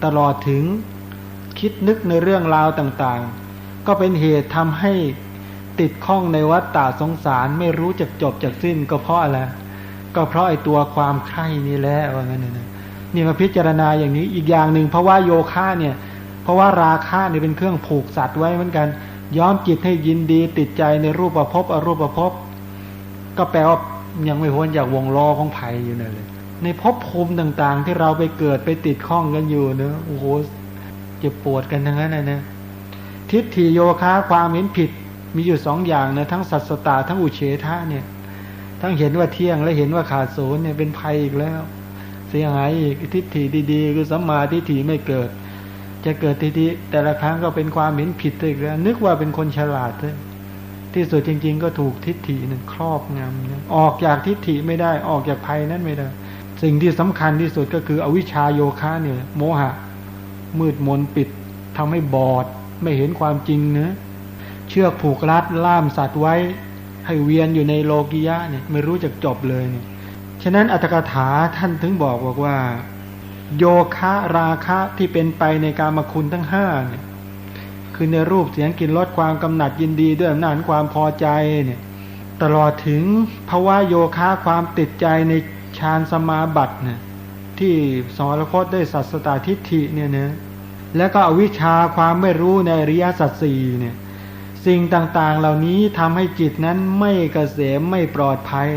ตลอดถึงคิดนึกในเรื่องราวต่างๆ ก็เป็นเหตุทำให้ติดข้องในวัฏฏะสงสารไม่รู้จักจบจากสิ้นก็เพราะอะไรก็เพราะไอ้ตัวความใคร่นี่แหละว่างั้นนะนี่มาพิจารณาอย่างนี้อีกอย่างหนึ่งเพราะว่าโยคะเนี่ย เพราะว่าราคะเนี่ยเป็นเครื่องผูกสัตว์ไว้เหมือนกันย้อมจิตให้ยินดีติดใจในรูปประพบอรูปประพบก็แปลว่ายังไม่พ้นจากวงล้อของภัยอยู่นั่นเลย ในภพภูมิต่างๆ ที่เราไปเกิดไปติดข้องกันอยู่เนอะโอ้โหเจ็บปวดกันทั้งนั้นนะทิฏฐิโยคะความเห็นผิดมีอยู่สองอย่างนะทั้งสัตสตาทั้งอุเฉทะเนี่ย ทั้งเห็นว่าเที่ยงและเห็นว่าขาดศูนย์เนี่ยเป็นภัยอีกแล้ว เสียหายอีกทิฏฐิดีๆ คือสัมมาทิฏฐิไม่เกิด จะเกิดทิฏฐิแต่ละครั้งก็เป็นความเห็นผิดอีกแล้ว นึกว่าเป็นคนฉลาดเลยที่สุดจริง ๆ ก็ถูกทิฏฐินั่นครอบงำนะออกจากทิฏฐิไม่ได้ออกจากภัยนั้นไม่ได้ สิ่งที่สำคัญที่สุดก็คืออวิชชาโยคะเนี่ยโมหะ มืดมนปิดทำให้บอด ไม่เห็นความจริงเนะเชือกผูกรัดล่ามสัตว์ไว้ ให้เวียนอยู่ในโลกิยะเนี่ยไม่รู้จักจบเลยเนี่ยฉะนั้นอัตถกถาท่านถึงบอกบอกว่า โยคะราคะที่เป็นไปในการมคุณทั้งห้าเนี่ยคือในรูปเสียงกลิ่นรสความกำหนัดยินดีด้วยอำนาจความพอใจเนี่ยตลอดถึงภาวะโยคะความติดใจใน ฌานสมาบัติเนี่ยที่สอนละคตได้สัสตาทิฏฐิเนี่ยเนะแล้วก็อวิชชาความไม่รู้ในริยสัจสี่เนี่ยสิ่งต่างๆเหล่านี้ทำให้จิตนั้นไม่เกษมไม่ปลอดภัย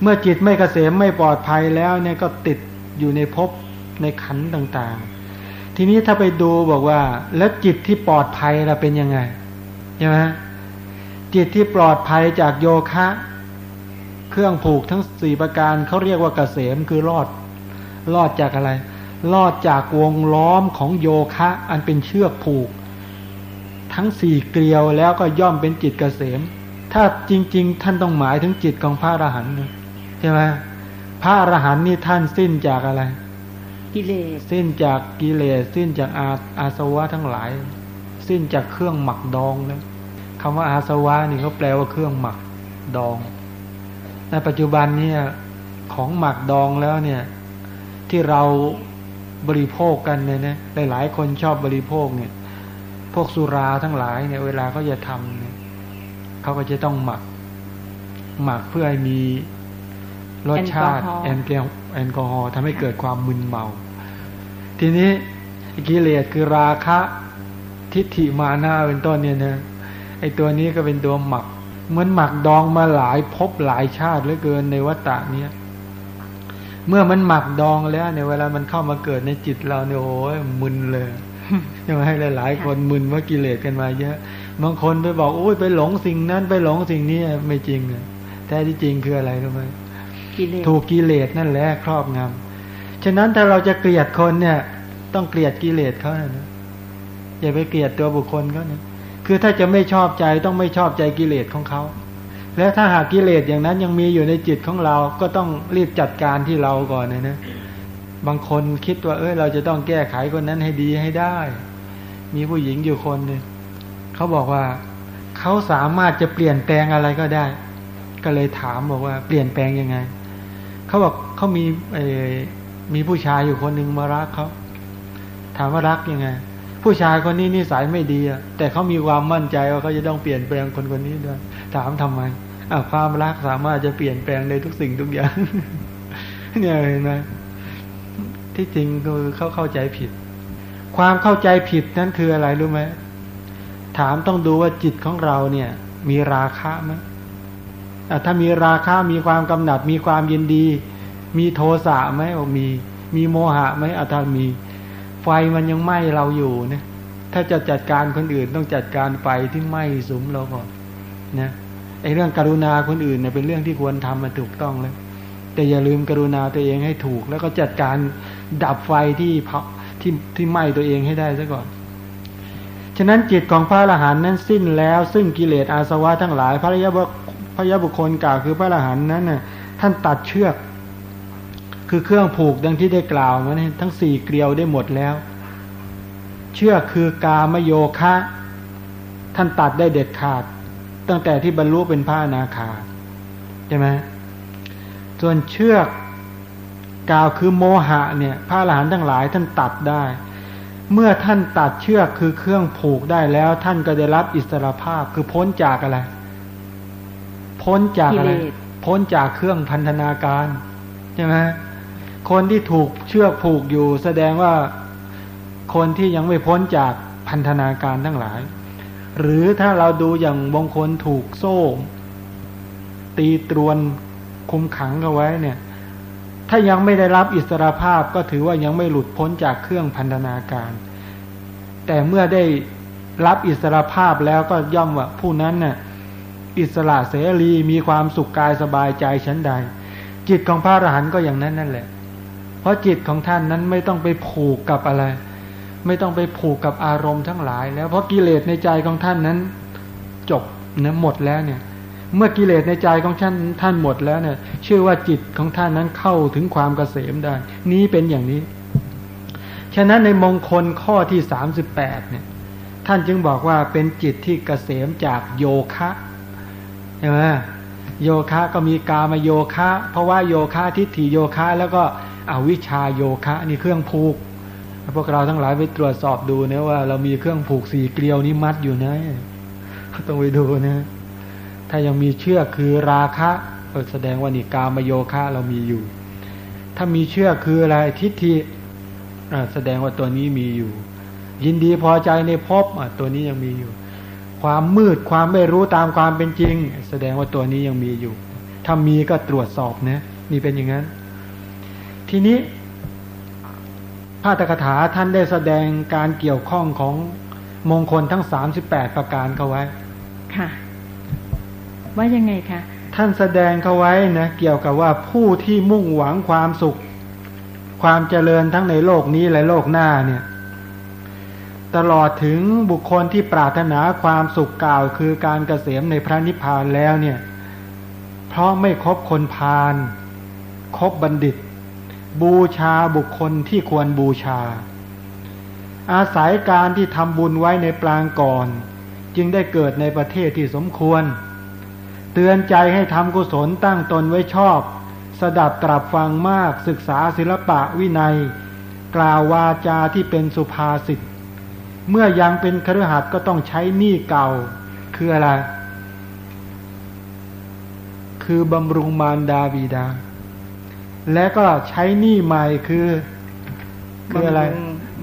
เมื่อจิตไม่เกษมไม่ปลอดภัยแล้วเนี่ยก็ติดอยู่ในภพในขันต่างๆ ทีนี้ถ้าไปดูบอกว่า แล้วจิตที่ปลอดภัยเราเป็นยังไงใช่ไหมจิตที่ปลอดภัยจากโยคะ เครื่องผูกทั้งสี่ประการเขาเรียกว่าเกษมคือรอด รอดจากอะไร รอดจากวงล้อมของโยคะ อันเป็นเชือกผูก ทั้งสี่เกลียวแล้วก็ย่อมเป็นจิตเกษม ถ้าจริง ๆ ท่านต้องหมายถึงจิตของพระอรหันต์ใช่ไหมพระอรหันต์นี่ท่านสิ้นจากอะไร กิเลสสิ้นจากกิเลสสิ้นจากอาอาสวะทั้งหลาย สิ้นจากเครื่องหมักดองแล้วคำว่าอาสวะนี่เขาแปลว่าเครื่องหมักดอง ในปัจจุบันเนี่ยของหมักดองแล้วเนี่ย ที่เราบริโภคกันเนี่ยนะหลายๆคนชอบบริโภคเนี่ย พวกสุราทั้งหลายเนี่ย เวลาเขาจะทำเนี่ยเขาก็จะต้องหมัก หมักเพื่อให้มีรสชาติแอลกอฮอล์แอลกอฮอล์ทำให้เกิดความมึนเมา ทีนี้กิเลสคือราคะทิฏฐิมานาเป็นต้นเนี่ยนะไอตัวนี้ก็เป็นตัวหมัก เหมือนหมักดองมาหลายภพหลายชาติเหลือเกินในวัฏฏะเนี้ยเมื่อมันหมักดองแล้วเนี่ยเวลามันเข้ามาเกิดในจิตเราเนี่ยโอ้ยมึนเลยยังให้หลาย ๆ คนมึนว่ากิเลสกันมาเยอะบางคนไปบอกโอ้ยไปหลงสิ่งนั้นไปหลงสิ่งนี้ไม่จริงแท้ที่จริงคืออะไรรู้ไหมถูกกิเลสนั่นแหละครอบงำฉะนั้นถ้าเราจะเกลียดคนเนี่ย ต้องเกลียดกิเลสเขานะอย่าไปเกลียดตัวบุคคลเขานะ คือถ้าจะไม่ชอบใจต้องไม่ชอบใจกิเลสของเขา แล้วถ้าหากกิเลสอย่างนั้นยังมีอยู่ในจิตของเราก็ต้องรีบจัดการที่เราก่อนนะนะบางคนคิดว่าเออเราจะต้องแก้ไขคนนั้นให้ดีให้ได้ มีผู้หญิงอยู่คนหนึ่งเขาบอกว่าเขาสามารถจะเปลี่ยนแปลงอะไรก็ได้ ก็เลยถามบอกว่าเปลี่ยนแปลงยังไงเขาบอกเขามีเอมีผู้ชายอยู่คนหนึ่งมารักเขาถามว่ารักยังไง ผู้ชายคนนี้นิสัยไม่ดีอะแต่เขามีความมั่นใจว่าเขาจะต้องเปลี่ยนแปลงคนคนนี้ด้วยถามทำไมอ่าความรักสามารถจะเปลี่ยนแปลงในทุกสิ่งทุกอย่าง เนี่ยเห็นไหมที่จริงคือเขาเข้าใจผิด ความเข้าใจผิดนั้นคืออะไรรู้ไหมถามต้องดูว่าจิตของเราเนี่ย มีราคะไหมถ้ามีราคะมีความกำหนัด มีความยินดี มีโทสะไหมมี มีโมหะไหมอาจารมี ไฟมันยังไหม้เราอยู่นะถ้าจะจัดการคนอื่นต้องจัดการไฟที่ไหม้สุมเราก่อนนะไอ้เรื่องกรุณาคนอื่นเนี่ยเป็นเรื่องที่ควรทำมาถูกต้องแล้วแต่อย่าลืมกรุณาตัวเองให้ถูก แล้วก็จัดการดับไฟที่เผาที่ที่ไหม้ตัวเองให้ได้ซะก่อน ฉะนั้นจิตของพระอรหันต์นั้นสิ้นแล้ว ซึ่งกิเลสอาสวะทั้งหลาย พระยบุพระยาบุคคลกล่าวคือพระอรหันต์นั้นน่ะท่านตัดเชือก คือเครื่องผูกดังที่ได้กล่าวมาเนี่ยทั้งสี่เกลียวได้หมดแล้ว เชือกคือกามโยคะ ท่านตัดได้เด็ดขาด ตั้งแต่ที่บรรลุเป็นพระนาคาใช่ไหมส่วนเชือกกล่าวคือโมหะเนี่ยพระอรหันต์ทั้งหลายท่านตัดได้ เมื่อท่านตัดเชือกคือเครื่องผูกได้แล้ว ท่านก็ได้รับอิสรภาพคือพ้นจากอะไร พ้นจากอะไร พ้นจากเครื่องพันธนาการใช่ไหม คนที่ถูกเชือกผูกอยู่ แสดงว่าคนที่ยังไม่พ้นจากพันธนาการทั้งหลาย หรือถ้าเราดูอย่างบางคนถูกโซ่ ตีตรวนคุมขังเอาไว้เนี่ย ถ้ายังไม่ได้รับอิสรภาพก็ถือว่ายังไม่หลุดพ้นจากเครื่องพันธนาการ แต่เมื่อได้รับอิสรภาพแล้วก็ย่อมว่าผู้นั้นน่ะอิสระเสรีมีความสุขกายสบายใจชั้นใด จิตของพระอรหันต์ก็อย่างนั้นนั่นแหละ เพราะจิตของท่านนั้นไม่ต้องไปผูกกับอะไร ไม่ต้องไปผูกกับอารมณ์ทั้งหลาย แล้วเพราะกิเลสในใจของท่านนั้น จบนะหมดแล้วเนี่ย เมื่อกิเลสในใจของท่านท่านหมดแล้วเนี่ยเชื่อว่าจิตของท่านนั้นเข้าถึงความเกษมได้ นี้เป็นอย่างนี้ ฉะนั้นในมงคลข้อที่สามสิบแปดเนี่ยท่านจึงบอกว่าเป็นจิตที่เกษมจากโยคะใช่ไหมโยคะก็มีกามโยคะ เพราะว่าโยคะทิฏฐิโยคะแล้วก็ อวิชาโยคะนี่เครื่องผูกพวกเราทั้งหลายไปตรวจสอบดูนะว่า เรามีเครื่องผูกสี่เกลียวนี้มัดอยู่นะต้องไปดูนะ ถ้ายังมีเชือกคือราคะแสดงว่านี่กามโยคะเรามีอยู่ ถ้ามีเชือกคืออะไรทิฏฐิแสดงว่าตัวนี้มีอยู่ ยินดีพอใจในภพตัวนี้ยังมีอยู่ ความมืดความไม่รู้ตามความเป็นจริง แสดงว่าตัวนี้ยังมีอยู่ ถ้ามีก็ตรวจสอบนะนี่เป็นอย่างนั้น ทีนี้พระตกถาท่านได้แสดงการเกี่ยวข้องของมงคลทั้งสามสิบแปดประการเขาไว้ ค่ะ ว่ายังไงคะท่านแสดงเขาไว้นะเกี่ยวกับว่าผู้ที่มุ่งหวังความสุข ความเจริญทั้งในโลกนี้และโลกหน้าเนี่ย ตลอดถึงบุคคลที่ปรารถนาความสุขกล่าว คือการเกษมในพระนิพพานแล้วเนี่ย เพราะไม่คบคนพาลคบบัณฑิต บูชาบุคคลที่ควรบูชา อาศัยการที่ทำบุญไว้ในปลางก่อน จึงได้เกิดในประเทศที่สมควร เตือนใจให้ทำกุศลตั้งตนไว้ชอบ สดับตรับฟังมากศึกษาศิลปะวินัย กล่าววาจาที่เป็นสุภาษิตเมื่อยังเป็นครหัสก็ต้องใช้หนี้เก่า คืออะไร คือบำรุงมารดาบิดา และก็ใช้หนี้ใหม่คือคืออะไร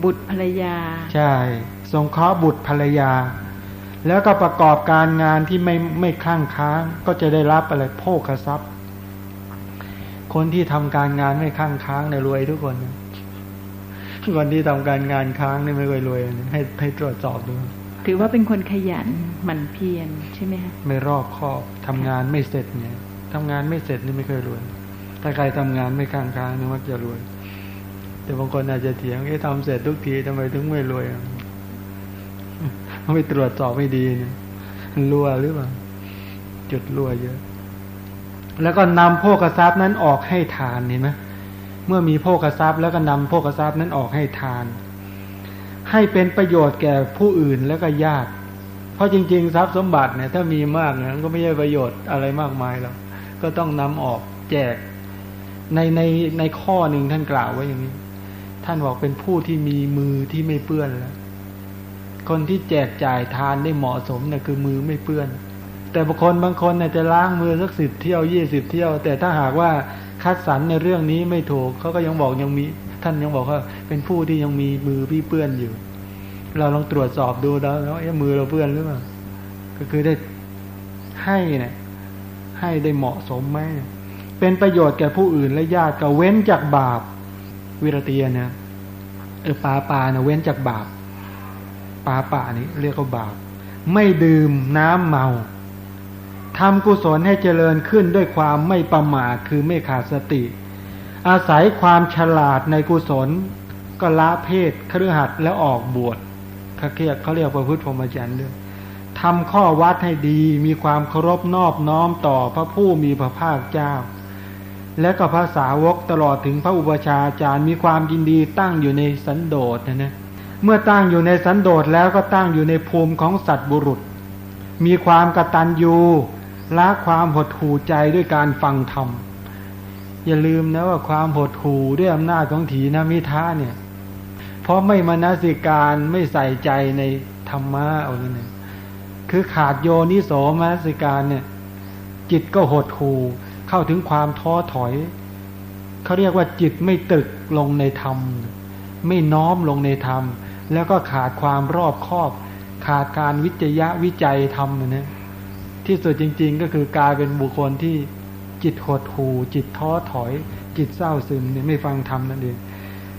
บุตรภรรยา ใช่สงเคราะห์บุตรภรรยา แล้วก็ประกอบการงานที่ไม่ไม่คลั่งค้าง ก็จะได้รับอะไรโภคทรัพย์ คนที่ทำการงานไม่คลั่งค้างในรวยทุกคนคนที่ทำการงานค้างนี่ไม่เคยรวยให้ให้ตรวจสอบดูถือว่าเป็นคนขยันหมั่นเพียรใช่ไหมคะไม่รอบคอบทำงานไม่เสร็จเนี่ยทำงานไม่เสร็จนี่ไม่เคยรวย ถ้าใครทำงานไม่ค้างค้างนี่มักจะรวย แต่บางคนอาจจะเถียงไอ้ทำเสร็จทุกทีทำไมถึงไม่รวยไม่ตรวจสอบไม่ดีเนี่ยรั่วหรือเปล่าจุดรั่วเยอะ แล้วก็นำโภกทรัพย์นั้นออกให้ทานเห็นไหมเมื่อมีโภกทรัพย์ แล้วก็นำโภกทรัพย์นั้นออกให้ทาน ให้เป็นประโยชน์แก่ผู้อื่นแล้วก็ญาติ เพราะจริง ๆ ทรัพย์สมบัติเนี่ย ถ้ามีมากเนี่ยก็ไม่ใช่ประโยชน์อะไรมากมายหรอกก็ต้องนำออกแจก ในในในข้อหนึ่งท่านกล่าวไว้อย่างนี้ ท่านบอกเป็นผู้ที่มีมือที่ไม่เปื้อนแล้วคนที่แจกจ่ายทานได้เหมาะสมเนี่ยคือมือไม่เปื้อน แต่บางคนบางคนเนี่ยจะล้างมือสักสิบเที่ยวยี่สิบเที่ยว แต่ถ้าหากว่าคัดสรรในเรื่องนี้ไม่ถูกเขาก็ยังบอกยังมี ท่านยังบอกว่า เป็นผู้ที่ยังมีมือพี่เปื้อนอยู่ เราลองตรวจสอบดูแล้วแล้วมือเราเปื้อนหรือเปล่าก็คือได้ให้เนี่ยให้ได้เหมาะสมไหมเเป็นประโยชน์แก่ผู้อื่นและญาติก็เว้นจากบาปวิรเตียนะเออปาปานะเว้นจากบาปปาป่านี้เรียกว่าบาป ไม่ดื่มน้ำเมาทำกุศลให้เจริญขึ้นด้วยความไม่ประมาทคือไม่ขาดสติ อาศัยความฉลาดในกุศล ก็ละเพศครือหัดแล้วออกบวชเขาเรียกเขาเรียกประพฤติพรหมจรรย์ด้วยทำข้อวัดให้ดีมีความเคารพนอบน้อมต่อพระผู้มีพระภาคเจ้า และก็ภาษาวกตลอดถึงพระอุปชาจารย์มีความยินดีตั้งอยู่ในสันโดษนะนะเมื่อตั้งอยู่ในสันโดษแล้วก็ตั้งอยู่ในภูมิของสัตว์บุรุษ มีความกตัญญูละความหดหู่ใจด้วยการฟังธรรมอย่าลืมนะว่าความหดหู่ด้วยอำนาจของถีนมิท้าเนี่ย เพราะไม่มานาสิการไม่ใส่ใจในธรรมะเอาเนี่ยคือขาดโยนิโสมนสิการเนี่ย จิตก็หดหู่ เข้าถึงความท้อถอย เขาเรียกว่าจิตไม่ตึกลงในธรรม ไม่น้อมลงในธรรม แล้วก็ขาดความรอบคอบ ขาดการวิจยะวิจัยทำนะที่สุดจริง ๆ ก็คือกลายเป็นบุคคลที่จิตหดหูจิตท้อถอย จิตเศร้าซึมเนี่ยไม่ฟังธรรมนั่นเอง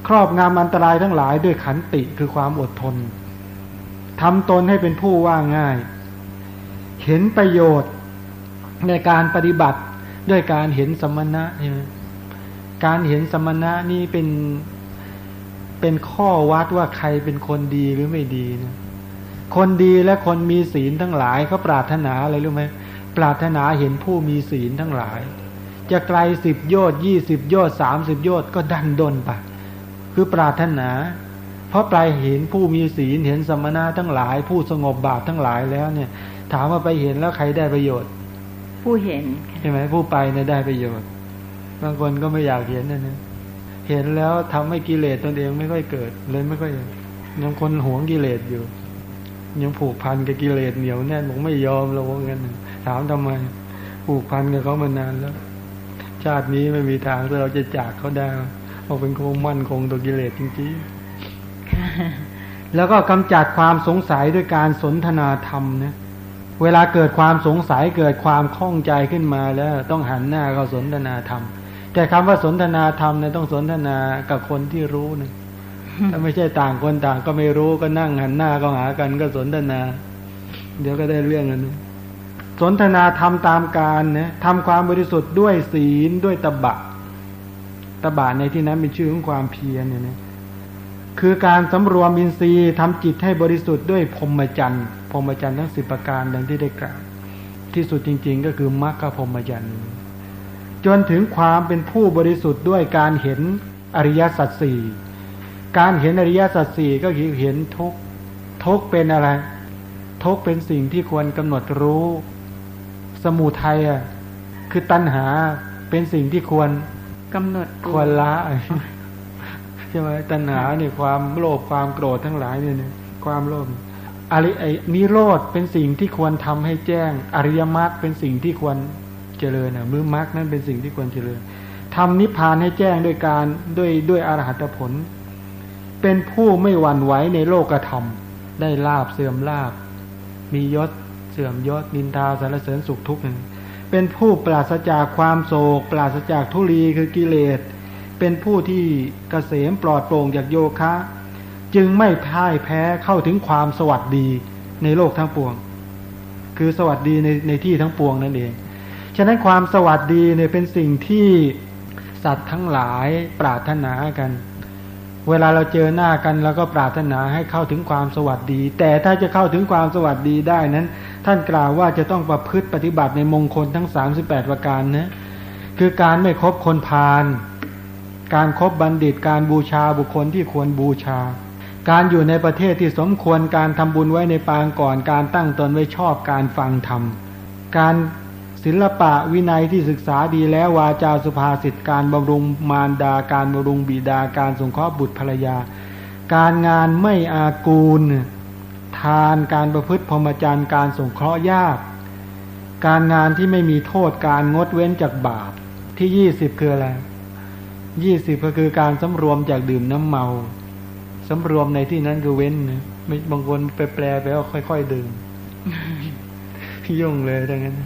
ครอบงามอันตรายทั้งหลายด้วยขันติคือความอดทนทำตนให้เป็นผู้ว่าง่าย เห็นประโยชน์ในการปฏิบัติ ด้วยการเห็นสมณะใช่ไหมการเห็นสมณะนี่เป็นเป็นข้อวัดว่าใครเป็นคนดีหรือไม่ดีนะคนดีและคนมีศีลทั้งหลายเขาปรารถนาอะไรรู้ไหมปรารถนาเห็นผู้มีศีลทั้งหลาย จะไกลสิบโยชน์ยี่สิบโยชน์สามสิบโยชน์ก็ดันดนไปคือปรารถนา เพราะไปเห็นผู้มีศีลเห็นสมณะทั้งหลาย ผู้สงบบาปทั้งหลายแล้วเนี่ย ถามว่าไปเห็นแล้วใครได้ประโยชน์ ผู้เห็นใช่ไหมผู้ไปเนี่ยได้ประโยชน์ บางคนก็ไม่อยากเห็นนะเนี่ยเห็นแล้วทำให้กิเลสตนเองไม่ค่อยเกิด เลยไม่ค่อยยังคนหวงกิเลสอยู่ ยังผูกพันกับกิเลสเหนียวแน่นผมไม่ยอมเราว่างั้นถามทำไม ผูกพันกับเขามานานแล้ว ชาตินี้ไม่มีทางที่เราจะจากเขาได้เราเป็นคงมั่นคงตัวกิเลสจริงๆแล้วก็กำจัดความสงสัยด้วยการสนทนาธรรมนะ เวลาเกิดความสงสัยเกิดความข้องใจขึ้นมาแล้วต้องหันหน้าเข้าสนทนาธรรม แต่คำว่าสนทนาธรรมเนี่ยต้องสนทนากับคนที่รู้นะถ้าไม่ใช่ต่างคนต่างก็ไม่รู้ก็นั่งหันหน้าก็หากันก็สนทนา เดี๋ยวก็ได้เรื่องกันนะสนทนาทำตามการนะทำความบริสุทธิ์ด้วยศีลด้วยตบะ ตบะในที่นั้นเป็นชื่อของความเพียรเนี่ยนะ คือการสำรวมอินทรีย์ทำจิตให้บริสุทธิ์ด้วยพรหมจรรย์พรหมจรรย์ทั้งสิบประการดังที่ได้กล่าวที่สุดจริง ๆ ก็คือมรรคพรหมจรรย์จนถึงความเป็นผู้บริสุทธิ์ด้วยการเห็นอริยสัจสี่การเห็นอริยสัจสี่ก็คือเห็นทุกทุกเป็นอะไร ทุกเป็นสิ่งที่ควรกำหนดรู้ สมุทัยอะคือตัณหาเป็นสิ่งที่ควรกำหนดควรละ ใช่ไหมตัณหาเนี่ยความโลภความโกรธทั้งหลายเนี่ยความโลภอริไอนิโรธเป็นสิ่งที่ควรทำให้แจ้ง อริยมรรคเป็นสิ่งที่ควรเจริญอะมือมรรคนั้นเป็นสิ่งที่ควรเจริญทำนิพพานให้แจ้งด้วยการด้วยด้วยอรหัตผล เป็นผู้ไม่หวั่นไหวในโลกธรรม ได้ลาบเสื่อมลาบ มียศเสื่อมยศนินทาสารเสริญสุขทุกข์หนึ่งเป็นผู้ปราศจากความโศก ปราศจากทุลีคือกิเลส เป็นผู้ที่เกษมปลอดโปร่งจากโยคะ จึงไม่พ่ายแพ้เข้าถึงความสวัสดีในโลกทั้งปวง คือสวัสดีในในที่ทั้งปวงนั่นเอง ฉะนั้นความสวัสดีเนี่ยเป็นสิ่งที่สัตว์ทั้งหลายปรารถนากัน เวลาเราเจอหน้ากันเราก็ปรารถนาให้เข้าถึงความสวัสดี แต่ถ้าจะเข้าถึงความสวัสดีได้นั้น ท่านกล่าวว่าจะต้องประพฤติปฏิบัติในมงคลทั้งสามสิบแปดประการนะคือการไม่คบคนพาล การครบบัณฑิตการบูชาบุคคลที่ควรบูชา การอยู่ในประเทศที่สมควรการทำบุญไว้ในปางก่อนการตั้งตนไว้ชอบการฟังธรรม การศิลปะวินัยที่ศึกษาดีแล้ววาจาสุภาษิตการบำรุงมารดาการบำรุงบิดาการสงเคราะห์บุตรภรรยา การงานไม่อากูล ทานการประพฤติพรหมจรรย์การสงเคราะห์ญาติการงานที่ไม่มีโทษการงดเว้นจากบาปที่ยี่สิบคืออะไร ยี่สิบก็คือการสำรวมจากดื่มน้ำเมาสำรวมในที่นั้นคือเว้นนะไม่บางคนไปแปลไปว่าค่อยๆดื่มยุ่งเลยดังนั้น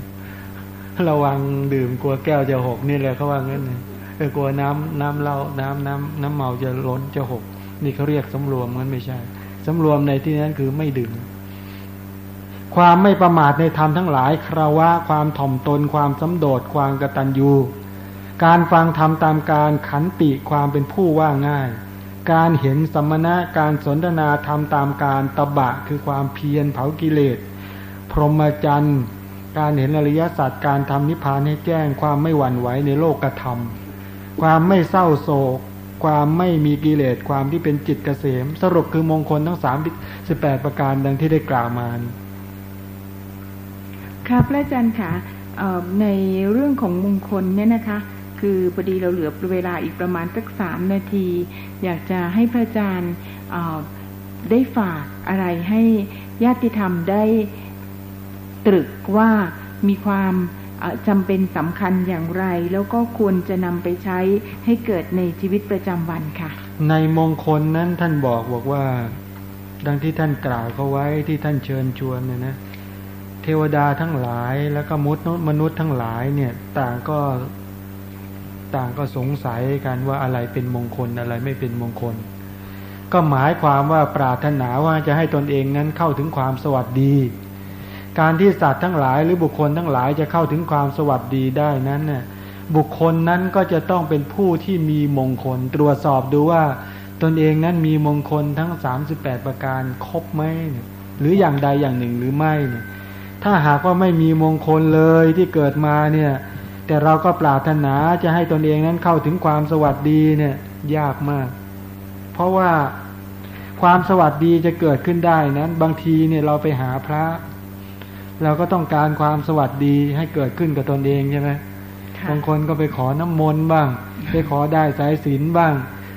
ระวังดื่มกลัวแก้วจะหกนี่แหละเขาว่างั้นนะเออกลัวน้ำน้ำเหล้าน้ำน้ำน้ำเมาจะล้นจะหก นี่เขาเรียกสำรวมมันไม่ใช่สำรวมในที่นั้นคือไม่ดื่มความไม่ประมาทในธรรมทั้งหลายคราวะความถ่อมตนความสำโดดความกตัญญู การฟังธรรมตามการขันติความเป็นผู้ว่าง่าย การเห็นสมณะการสนทนาธรรมตามการตบะคือความเพียรเผากิเลส พรหมจรรย์การเห็นอริยสัจการทำนิพพานให้แจ้งความไม่หวั่นไหวในโลกธรรม ความไม่เศร้าโศก ความไม่มีกิเลสความที่เป็นจิตเกษม สรุปคือมงคลทั้งสามสิบแปดประการดังที่ได้กล่าวมาครับพระอาจารย์ค่ะในเรื่องของมงคลเนี่ยนะคะ คือพอดีเราเหลือเวลาอีกประมาณสักสามนาที อยากจะให้พระอาจารย์ได้ฝากอะไรให้ญาติธรรมได้ตรึกว่ามีความจำเป็นสำคัญอย่างไร แล้วก็ควรจะนำไปใช้ให้เกิดในชีวิตประจำวันค่ะ ในมงคลนั้นท่านบอกบอกว่า ดังที่ท่านกล่าวเขาไว้ที่ท่านเชิญชวนเนี่ยนะ เทวดาทั้งหลายแล้วก็มุษย์มนุษย์ทั้งหลายเนี่ย ต่างก็ ต่างก็สงสัยกันว่าอะไรเป็นมงคลอะไรไม่เป็นมงคล ก็หมายความว่าปรารถนาว่าจะให้ตนเองนั้นเข้าถึงความสวัสดี การที่สัตว์ทั้งหลายหรือบุคคลทั้งหลายจะเข้าถึงความสวัสดีได้นั้นน่ยบุคคลนั้นก็จะต้องเป็นผู้ที่มีมงคล ตรวจสอบดูว่าตนเองนั้นมีมงคลทั้ง 38 ประการครบไหมหรืออย่างใดอย่างหนึ่งหรือไม่เนี่ยถ้าหากว่าไม่มีมงคลเลยที่เกิดมาเนี่ย แต่เราก็ปรารถนาจะให้ตนเองนั้นเข้าถึงความสวัสดีเนี่ยยากมาก เพราะว่าความสวัสดีจะเกิดขึ้นได้นั้น บางทีเนี่ยเราไปหาพระ เราก็ต้องการความสวัสดีให้เกิดขึ้นกับตนเองใช่ไหมบางคนก็ไปขอน้ำมนต์บ้าง ไปขอได้สายศีลบ้าง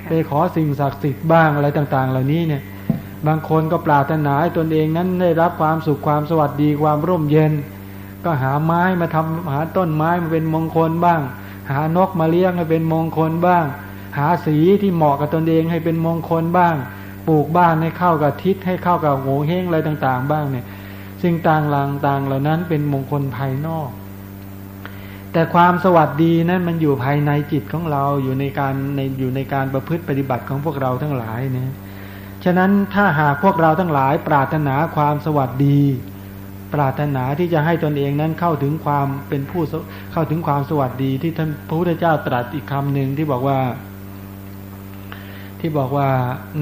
ไปขอสิ่งศักดิ์สิทธิ์บ้างอะไรต่าง ๆ เหล่านี้เนี่ย บางคนก็ปรารถนาให้ตนเองนั้นได้รับความสุขความสวัสดีความร่มเย็น ก็หาไม้มาทำหาต้นไม้มาเป็นมงคลบ้าง หานกมาเลี้ยงให้เป็นมงคลบ้าง หาสีที่เหมาะกับตนเองให้เป็นมงคลบ้างปปลูกบ้านให้เข้ากับทิศให้เข้ากับโงเฮงอะไรต่างๆ บ้างเนี่ย สิ่งต่างๆต่างเหล่านั้นเป็นมงคลภายนอก แต่ความสวัสดีนั้นมันอยู่ภายในจิตของเราอยู่ในการในอยู่ในการประพฤติปฏิบัติของพวกเราทั้งหลายเนี่ยฉะนั้นถ้าหากพวกเราทั้งหลายปรารถนาความสวัสดี ปรารถนาที่จะให้ตนเองนั้นเข้าถึงความเป็นผู้เข้าถึงความสวัสดีที่ท่านพระพุทธเจ้าตรัสอีกคำหนึ่งที่บอกว่า ที่บอกว่า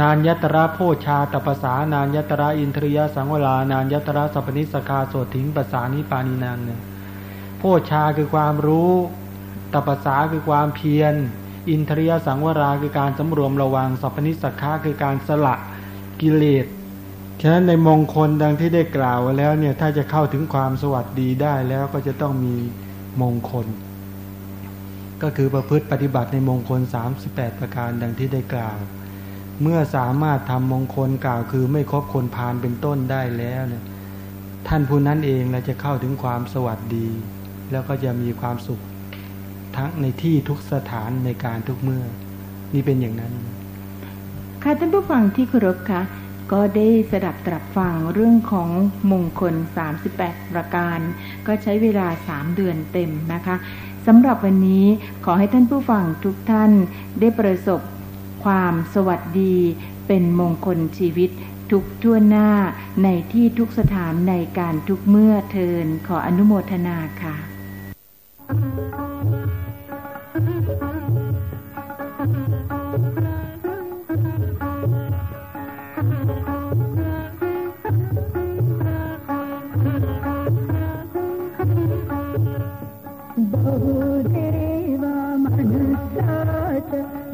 นานยัตระโพชาตปสานานยัตระอินทริยสังวลานานยัตระสัพนิสกาโสถิงปสานิปานินานเนี่ยโพชาคือความรู้ตปสาคือความเพียร อินทรียสังวราคือการสำรวมระวังสัพนิสักขาคือการสละกิเลส ฉะนั้นในมงคลดังที่ได้กล่าวไว้แล้วเนี่ยถ้าจะเข้าถึงความสวัสดีได้แล้วก็จะต้องมีมงคล ก็คือประพฤติปฏิบัติในมงคล 38 ประการดังที่ได้กล่าว เมื่อสามารถทำมงคลกล่าวคือไม่ครบคนพานเป็นต้นได้แล้วเนี่ยท่านผู้นั้นเองเราจะเข้าถึงความสวัสดี แล้วก็จะมีความสุขทั้งในที่ทุกสถานในการทุกเมื่อ นี่เป็นอย่างนั้น ค่ะท่านผู้ฟังที่เคารพค่ะ ก็ได้สดับตรับฟังเรื่องของมงคล 38 ประการ ก็ใช้เวลา 3 เดือนเต็มนะคะสำหรับวันนี้ขอให้ท่านผู้ฟังทุกท่านได้ประสบความสวัสดีเป็นมงคลชีวิตทุกทั่วหน้าในที่ทุกสถานในการทุกเมื่อเทินขออนุโมทนาค่ะ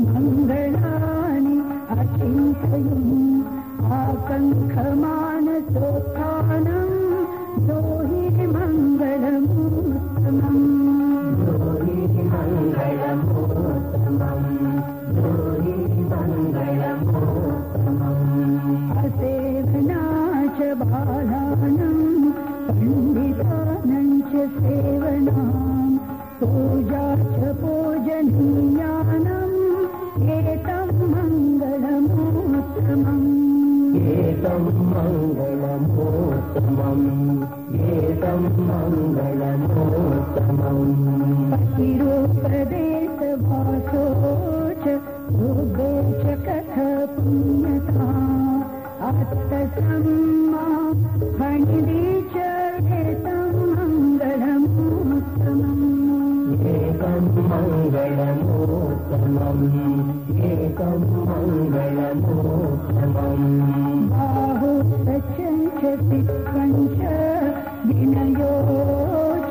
मङ्गलानि अचिन्तयम् आकङ्खमानसोत्थानम् दोहि मङ्गलमुत्तमम् दोहि मङ्गलमुत्तमम् दोहि मङ्गलमुत्तमम् असेवना च बालानम् पण्डितानं च सेवनाम् पूजा च पूजनीयानम् एतं मङ्गलमुत्तमम्। एतं मङ्गलमुत्तमम्। एतं मङ्गलमुत्तमम्। पतिरूपदेशवासो च भोगो च कथ पुण्यता फणिदि मङ्गलमुत्तमम् एकं मङ्गलमुत्तमम् बाहु सचञ्च तिक्वञ्च विनयो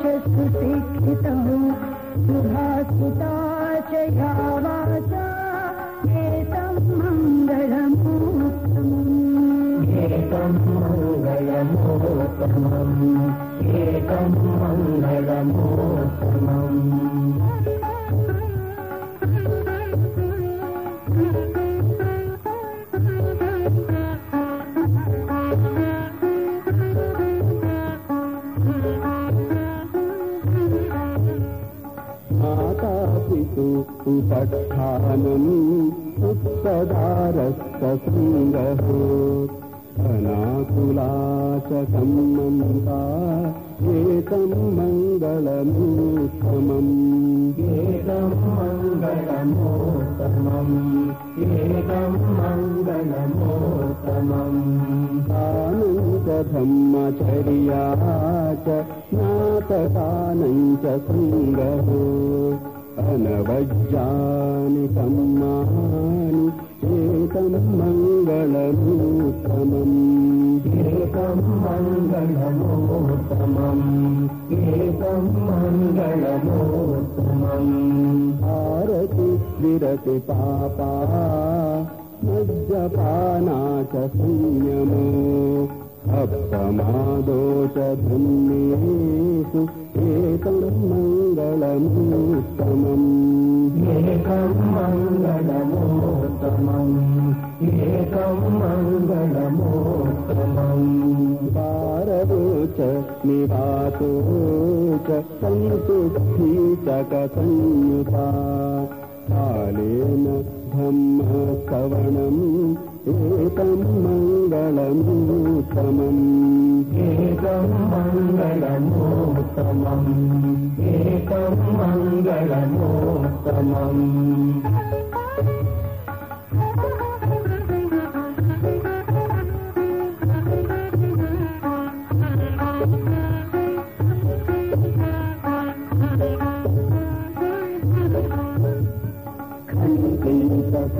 च सुशिक्षितौ सुभासिता च यावाचा एतं मङ्गलमुत्तमम् एकं मङ्गलमुत्तमम् एकं मङ्गलमुत्तमम् पक्षानम् उत्तदारस्तसङ्गः सृङ्गः अनाकुला च सम्म एतम् मङ्गलमूत्तमम् मङ्गलमूत्तमम् एतम् मङ्गलमूत्तमम् कथम् च नातनम् च सृङ्गः అనవజ్జాని సమ్మాని ఏకం మంగళమూర్తమం ఏకం మంగళమూర్తమం ఏకం మంగళమూర్తమం భారతి విరతి పాపా మజ్జపానాచ సంయమో संयमो अप्रमादो च धन्येषु एकं मङ्गलमुत्तमम् एकं मङ्गलमुत्तमम् एकं मङ्गलमुत्तमम् भारतो च निवातो च सन्तुष्टितकसंयुता कालेन ब्रह्म ఏకం మంగళము సమం ఏకం మంగళము సమం ఏకం మంగళము సమం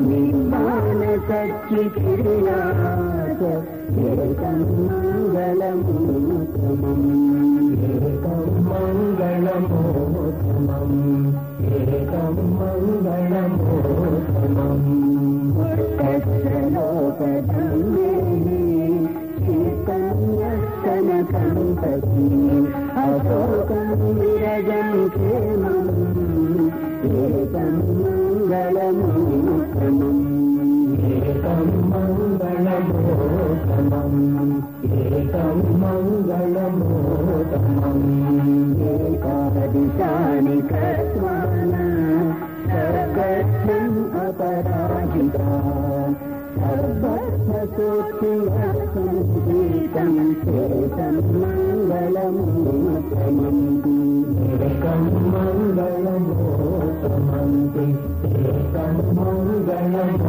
నిర్మాణ సచ్చి కిరణాత ఏకమంగళము సమం ఏకమంగళము సమం ఏకమంగళము సమం లోకమే కనకంపతి అశోకం విరజం క్షేమం ఏకం మంగళమూర్తమం. ఏకం మంగళమూర్తమం. ఏకం మంగళమూర్తమం ఏకాదిశాని కర్మాణ సర్వస్వం అపరాజితా. సంస్కృతం చేతం మంగళమోతమంతి చేతం మంగళమోతమంతి చేతం మంగళమోతమంతి